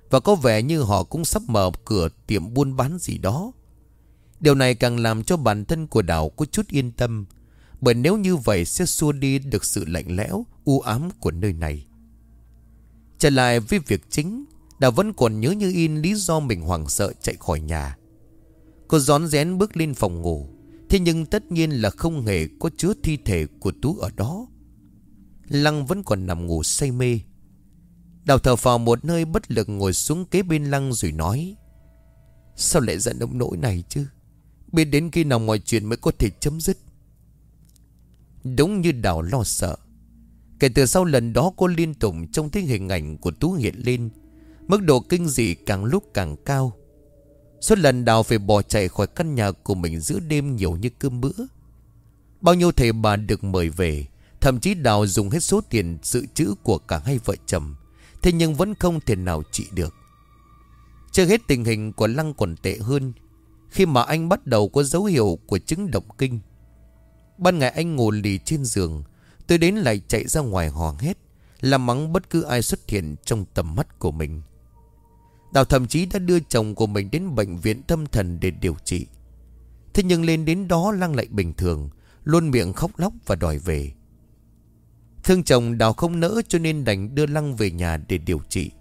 Và có vẻ như họ cũng sắp mở cửa tiệm buôn bán gì đó. Điều này càng làm cho bản thân của Đào có chút yên tâm bởi nếu như vậy sẽ xua đi được sự lạnh lẽo, u ám của nơi này. Trở lại với việc chính Đào vẫn còn nhớ như in lý do mình hoảng sợ chạy khỏi nhà. Cô gión rén bước lên phòng ngủ. Thế nhưng tất nhiên là không hề có chứa thi thể của Tú ở đó. Lăng vẫn còn nằm ngủ say mê. Đào thở vào một nơi bất lực ngồi xuống kế bên Lăng rồi nói Sao lại giận ông nỗi này chứ? Biết đến khi nào mọi chuyện mới có thể chấm dứt? Đúng như Đào lo sợ. Kể từ sau lần đó cô liên tục trông thấy hình ảnh của Tú hiện lên Mức độ kinh dị càng lúc càng cao. Suốt lần Đào phải bỏ chạy khỏi căn nhà của mình giữa đêm nhiều như cơm bữa. Bao nhiêu thầy bà được mời về, Thậm chí Đào dùng hết số tiền dự trữ của cả hai vợ chồng, Thế nhưng vẫn không thể nào trị được. Chưa hết tình hình của Lăng còn tệ hơn, Khi mà anh bắt đầu có dấu hiệu của chứng động kinh Ban ngày anh ngồi lì trên giường, Tôi đến lại chạy ra ngoài hò hét, Làm mắng bất cứ ai xuất hiện trong tầm mắt của mình. Đào thậm chí đã đưa chồng của mình đến bệnh viện tâm thần để điều trị. Thế nhưng lên đến đó Lăng lại bình thường, Luôn miệng khóc lóc và đòi về. Thương chồng Đào không nỡ cho nên đành đưa Lăng về nhà để điều trị.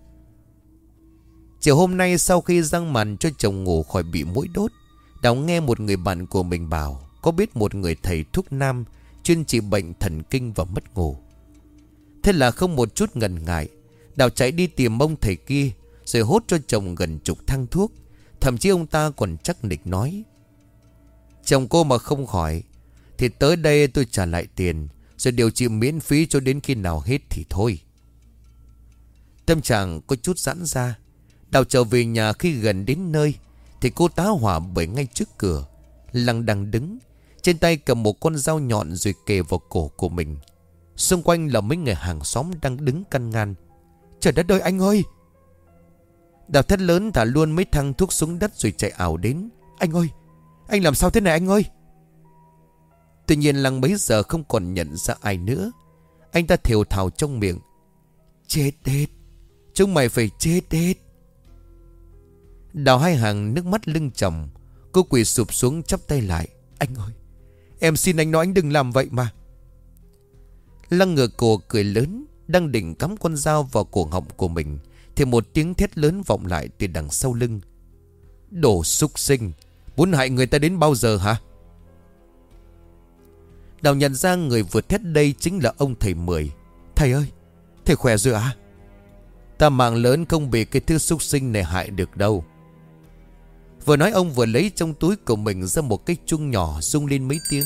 Chiều hôm nay sau khi răng màn cho chồng ngủ khỏi bị mũi đốt, Đào nghe một người bạn của mình bảo có biết một người thầy thuốc nam Chuyên trị bệnh thần kinh và mất ngủ. Thế là không một chút ngần ngại, Đào chạy đi tìm ông thầy kia, Rồi hốt cho chồng gần chục thang thuốc, Thậm chí ông ta còn chắc nịch nói, Chồng cô mà không khỏi, Thì tới đây tôi trả lại tiền, Rồi điều trị miễn phí cho đến khi nào hết thì thôi. Tâm trạng có chút giãn ra, Đào trở về nhà khi gần đến nơi, Thì cô tá hỏa bởi ngay trước cửa Lăng đang đứng trên tay cầm một con dao nhọn rồi kề vào cổ của mình. Xung quanh là mấy người hàng xóm đang đứng căn ngăn. Trời đất ơi, anh ơi! Đào thét lớn thả luôn mấy thăng thuốc xuống đất rồi chạy ảo đến. Anh ơi! Anh làm sao thế này anh ơi? Tuy nhiên lăng mấy giờ không còn nhận ra ai nữa. Anh ta thều thào trong miệng. Chết hết! Chúng mày phải chết hết! Đào hai hàng nước mắt lưng chồng Cô quỳ sụp xuống chắp tay lại. Anh ơi! Em xin anh nói anh đừng làm vậy mà. Lăng ngựa cổ cười lớn, Đang định cắm con dao vào cổ họng của mình, Thì một tiếng thét lớn vọng lại từ đằng sau lưng. Đồ súc sinh, Muốn hại người ta đến bao giờ hả? Đào nhận ra người vừa thét đây chính là ông thầy Mười. Thầy ơi, Thầy khỏe rồi à Ta mạng lớn không bị cái thứ súc sinh này hại được đâu. Vừa nói ông vừa lấy trong túi của mình ra một cái chuông nhỏ rung lên mấy tiếng.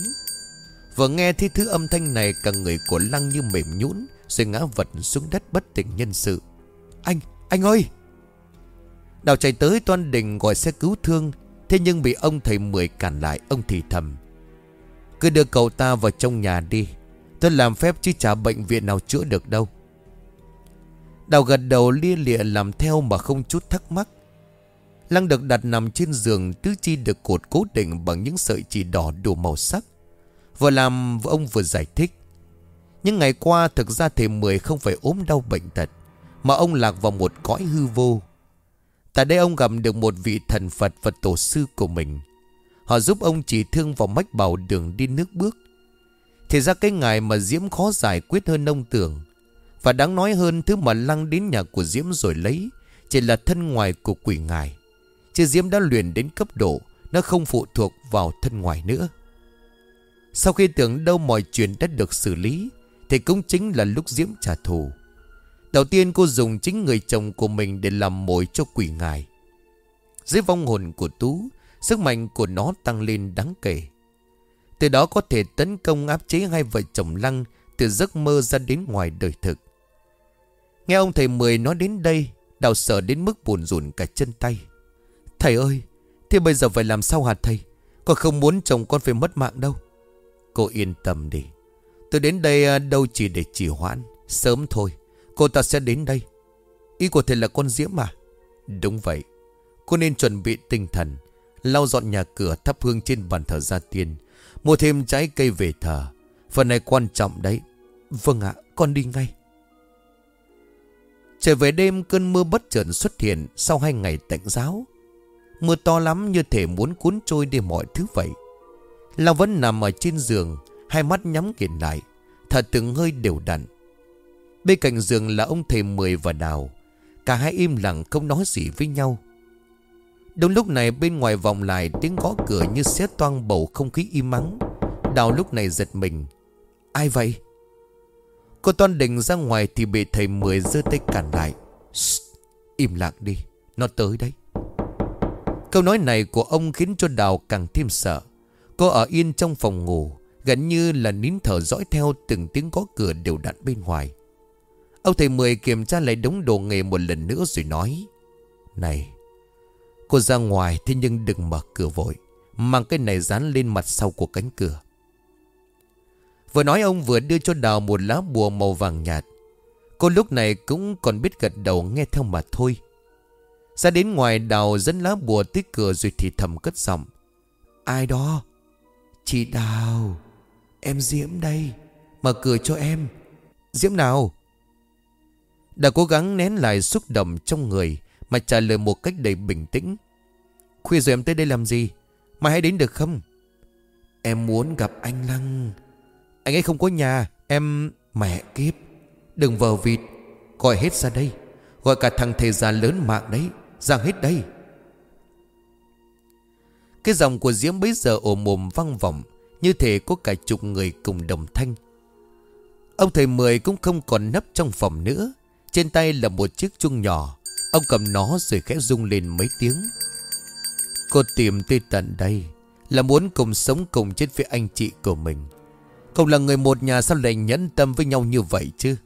Vừa nghe thấy thứ âm thanh này cả người của Lăng như mềm nhũn Rồi ngã vật xuống đất bất tỉnh nhân sự. Anh, anh ơi! Đào chạy tới toan đình gọi xe cứu thương Thế nhưng bị ông thầy Mười cản lại Ông thì thầm. Cứ đưa cậu ta vào trong nhà đi Tôi làm phép chứ chả bệnh viện nào chữa được đâu. Đào gật đầu lia lịa làm theo mà không chút thắc mắc. Lăng được đặt nằm trên giường, Tứ chi được cột cố định bằng những sợi chỉ đỏ đủ màu sắc. Vừa làm vừa ông vừa giải thích. Những ngày qua, thực ra thầy Mười không phải ốm đau bệnh tật, Mà ông lạc vào một cõi hư vô. Tại đây ông gặp được một vị thần Phật và tổ sư của mình. Họ giúp ông chỉ thương vào mách bảo đường đi nước bước. Thì ra cái ngày mà Diễm khó giải quyết hơn ông tưởng. Và đáng nói hơn, thứ mà lăng đến nhà của Diễm rồi lấy, Chỉ là thân ngoài của quỷ ngài. Chứ Diễm đã luyện đến cấp độ Nó không phụ thuộc vào thân ngoài nữa. Sau khi tưởng đâu mọi chuyện đã được xử lý, Thì cũng chính là lúc Diễm trả thù. Đầu tiên cô dùng chính người chồng của mình Để làm mồi cho quỷ ngài. Dưới vong hồn của Tú, Sức mạnh của nó tăng lên đáng kể. Từ đó có thể tấn công áp chế hai vợ chồng Lăng Từ giấc mơ ra đến ngoài đời thực. Nghe ông thầy Mười nói đến đây, Đào sợ đến mức buồn rùn cả chân tay. Thầy ơi, Thế bây giờ phải làm sao hả thầy? Con không muốn chồng con phải mất mạng đâu. Cô yên tâm đi. Tôi đến đây à, đâu chỉ để trì hoãn. Sớm thôi, Cô ta sẽ đến đây. Ý của thầy là con Diễm mà Đúng vậy. Cô nên chuẩn bị tinh thần, Lau dọn nhà cửa thắp hương trên bàn thờ gia tiên, Mua thêm trái cây về thờ. Phần này quan trọng đấy. Vâng ạ, con đi ngay. Trở về đêm cơn mưa bất chợt xuất hiện Sau hai ngày tạnh giáo. Mưa to lắm như thể muốn cuốn trôi đi mọi thứ vậy. Lão vẫn nằm ở trên giường, Hai mắt nhắm kiền lại, thở từng hơi đều đặn. Bên cạnh giường là ông thầy Mười và Đào, Cả hai im lặng không nói gì với nhau. Đúng lúc này bên ngoài vòng lại tiếng gõ cửa như xé toang bầu không khí im mắng. Đào lúc này giật mình. Ai vậy? Cô Toan định ra ngoài thì bị thầy Mười giơ tay cản lại. Im lặng đi, Nó tới đấy. Câu nói này của ông khiến cho Đào càng thêm sợ. Cô ở yên trong phòng ngủ, Gần như là nín thở dõi theo từng tiếng có cửa đều đặn bên ngoài. Ông thầy Mười kiểm tra lại đống đồ nghề một lần nữa rồi nói, Này, Cô ra ngoài thế nhưng đừng mở cửa vội, Mang cái này dán lên mặt sau của cánh cửa. Vừa nói ông vừa đưa cho Đào một lá bùa màu vàng nhạt. Cô lúc này cũng còn biết gật đầu nghe theo mà thôi ra đến ngoài đào dẫn lá bùa tới cửa rồi thì thầm cất giọng. Ai đó? Chị Đào. Em Diễm đây. Mở cửa cho em. Diễm nào? Đã cố gắng nén lại xúc động trong người mà trả lời một cách đầy bình tĩnh. Khuya rồi em tới đây làm gì? Mai hãy đến được không? Em muốn gặp anh Lăng. Anh ấy không có nhà. Em... Mẹ kiếp. Đừng vờ vịt. Gọi hết ra đây. Gọi cả thằng thầy già lớn mạng đấy Giang hết đây. Cái giọng của Diễm bấy giờ ồ mồm văng vọng, Như thể có cả chục người cùng đồng thanh. Ông thầy Mười cũng không còn nấp trong phòng nữa. Trên tay là một chiếc chuông nhỏ. Ông cầm nó rồi khẽ rung lên mấy tiếng. Cô tìm tôi tận đây, Là muốn cùng sống cùng chết với anh chị của mình. Cậu là người một nhà sao lại nhẫn tâm với nhau như vậy chứ?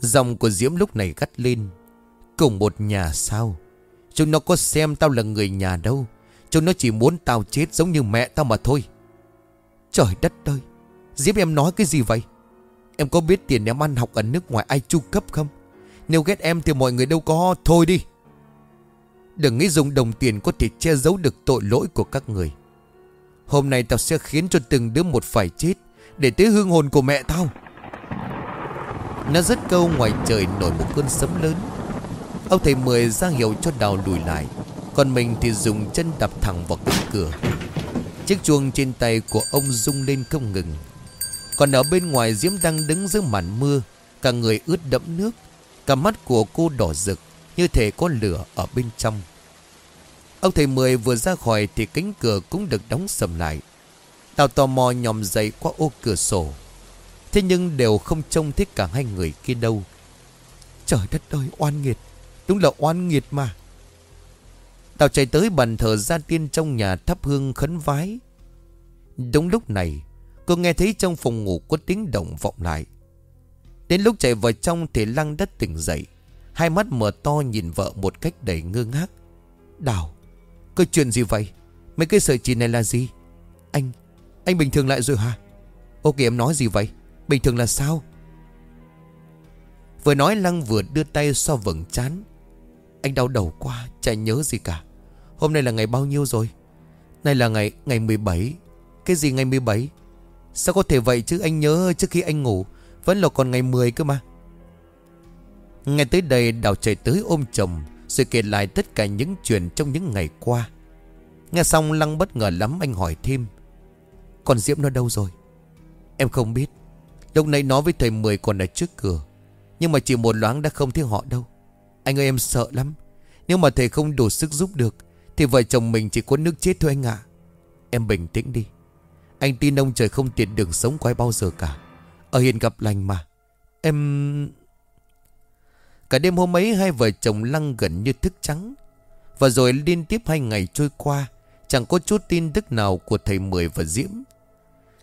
Dòng của Diễm lúc này gắt lên. Cùng một nhà sao? Chúng nó có xem tao là người nhà đâu? Chúng nó chỉ muốn tao chết giống như mẹ tao mà thôi. Trời đất ơi! Diễm em nói cái gì vậy? Em có biết tiền em ăn học ở nước ngoài ai chu cấp không? Nếu ghét em thì mọi người đâu có Thôi đi. Đừng nghĩ dùng đồng tiền có thể che giấu được tội lỗi của các người. Hôm nay tao sẽ khiến cho từng đứa một phải chết Để tới hương hồn của mẹ tao. Nó rất câu ngoài trời nổi một cơn sấm lớn. Ông thầy Mười ra hiệu cho đào lùi lại, Còn mình thì dùng chân đập thẳng vào cánh cửa. Chiếc chuông trên tay của ông rung lên không ngừng. Còn ở bên ngoài Diễm đang đứng giữa màn mưa, Cả người ướt đẫm nước, Cả mắt của cô đỏ rực Như thể có lửa ở bên trong. Ông thầy Mười vừa ra khỏi Thì cánh cửa cũng được đóng sầm lại. Tao tò mò nhòm dậy qua ô cửa sổ. Thế nhưng đều không trông thấy cả hai người kia đâu. Trời đất ơi, oan nghiệt. Đúng là oan nghiệt mà. Tao chạy tới bàn thờ gia tiên trong nhà thắp hương khấn vái. Đúng lúc này, Cô nghe thấy trong phòng ngủ có tiếng động vọng lại. Đến lúc chạy vào trong thì Lăng đất tỉnh dậy. Hai mắt mở to nhìn vợ một cách đầy ngơ ngác. Đào, Có chuyện gì vậy? Mấy cái sợi chỉ này là gì? Anh Anh bình thường lại rồi hả? Ok em nói gì vậy? Bình thường là sao? Vừa nói Lăng vừa đưa tay so vầng chán anh đau đầu quá, Chả nhớ gì cả. Hôm nay là ngày bao nhiêu rồi? Nay là ngày ngày 17 Cái gì ngày 17 Sao có thể vậy chứ? Anh nhớ trước khi anh ngủ, Vẫn là còn ngày 10 cơ mà. Ngày tới đây, Đào chạy tới ôm chồng Rồi kể lại tất cả những chuyện trong những ngày qua. Nghe xong, Lăng bất ngờ lắm, anh hỏi thêm. Còn Diễm nó đâu rồi? Em không biết. Lúc nãy nói với thầy Mười còn ở trước cửa, Nhưng mà chỉ một loáng đã không thấy họ đâu. Anh ơi, em sợ lắm. Nếu mà thầy không đủ sức giúp được, Thì vợ chồng mình chỉ có nước chết thôi anh ạ. Em bình tĩnh đi. Anh tin ông trời không tiện đường sống quay bao giờ cả. Ở hiện gặp lành mà. Em... Cả đêm hôm ấy, hai vợ chồng lăng gần như thức trắng. Và rồi liên tiếp hai ngày trôi qua, Chẳng có chút tin tức nào của thầy Mười và Diễm.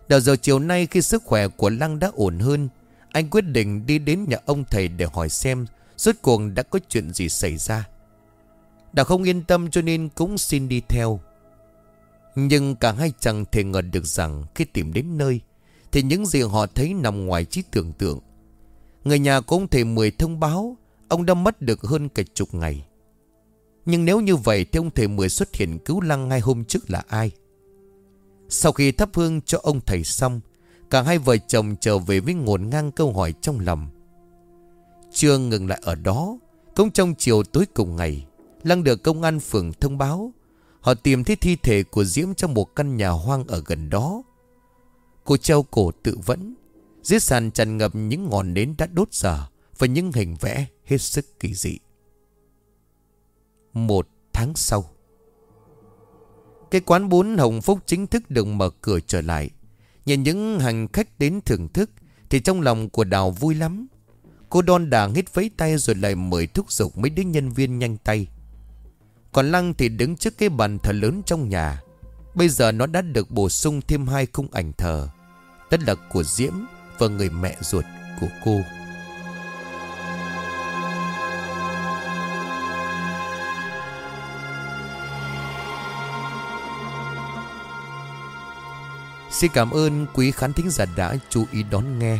Đầu giờ chiều nay khi sức khỏe của Lăng đã ổn hơn, Anh quyết định đi đến nhà ông thầy để hỏi xem Rốt cuộc đã có chuyện gì xảy ra? Đào không yên tâm cho nên cũng xin đi theo. Nhưng cả hai chẳng thể ngờ được rằng Khi tìm đến nơi, Thì những gì họ thấy nằm ngoài trí tưởng tượng. Người nhà cũng thể thầy Mười thông báo, Ông đã mất được hơn cả chục ngày. Nhưng nếu như vậy Thì ông thầy Mười xuất hiện cứu lăng ngay hôm trước là ai? Sau khi thắp hương cho ông thầy xong, Cả hai vợ chồng trở về với ngổn ngang câu hỏi trong lòng. Chưa ngừng lại ở đó. Cũng trong chiều tối cùng ngày, Lăng được công an phường thông báo, Họ tìm thấy thi thể của Diễm trong một căn nhà hoang ở gần đó. Cô treo cổ tự vẫn, Dưới sàn tràn ngập những ngọn nến đã đốt dở Và những hình vẽ hết sức kỳ dị. Một tháng sau, Cái quán bún Hồng Phúc chính thức được mở cửa trở lại. Nhìn những hành khách đến thưởng thức Thì trong lòng của Đào vui lắm. Cô đon đà hít vấy tay rồi lại mời thúc giục mấy đứa nhân viên nhanh tay. Còn Lăng thì đứng trước cái bàn thờ lớn trong nhà. Bây giờ nó đã được bổ sung thêm hai khung ảnh thờ, Tất là của Diễm và người mẹ ruột của cô. Xin cảm ơn quý khán thính giả đã chú ý đón nghe.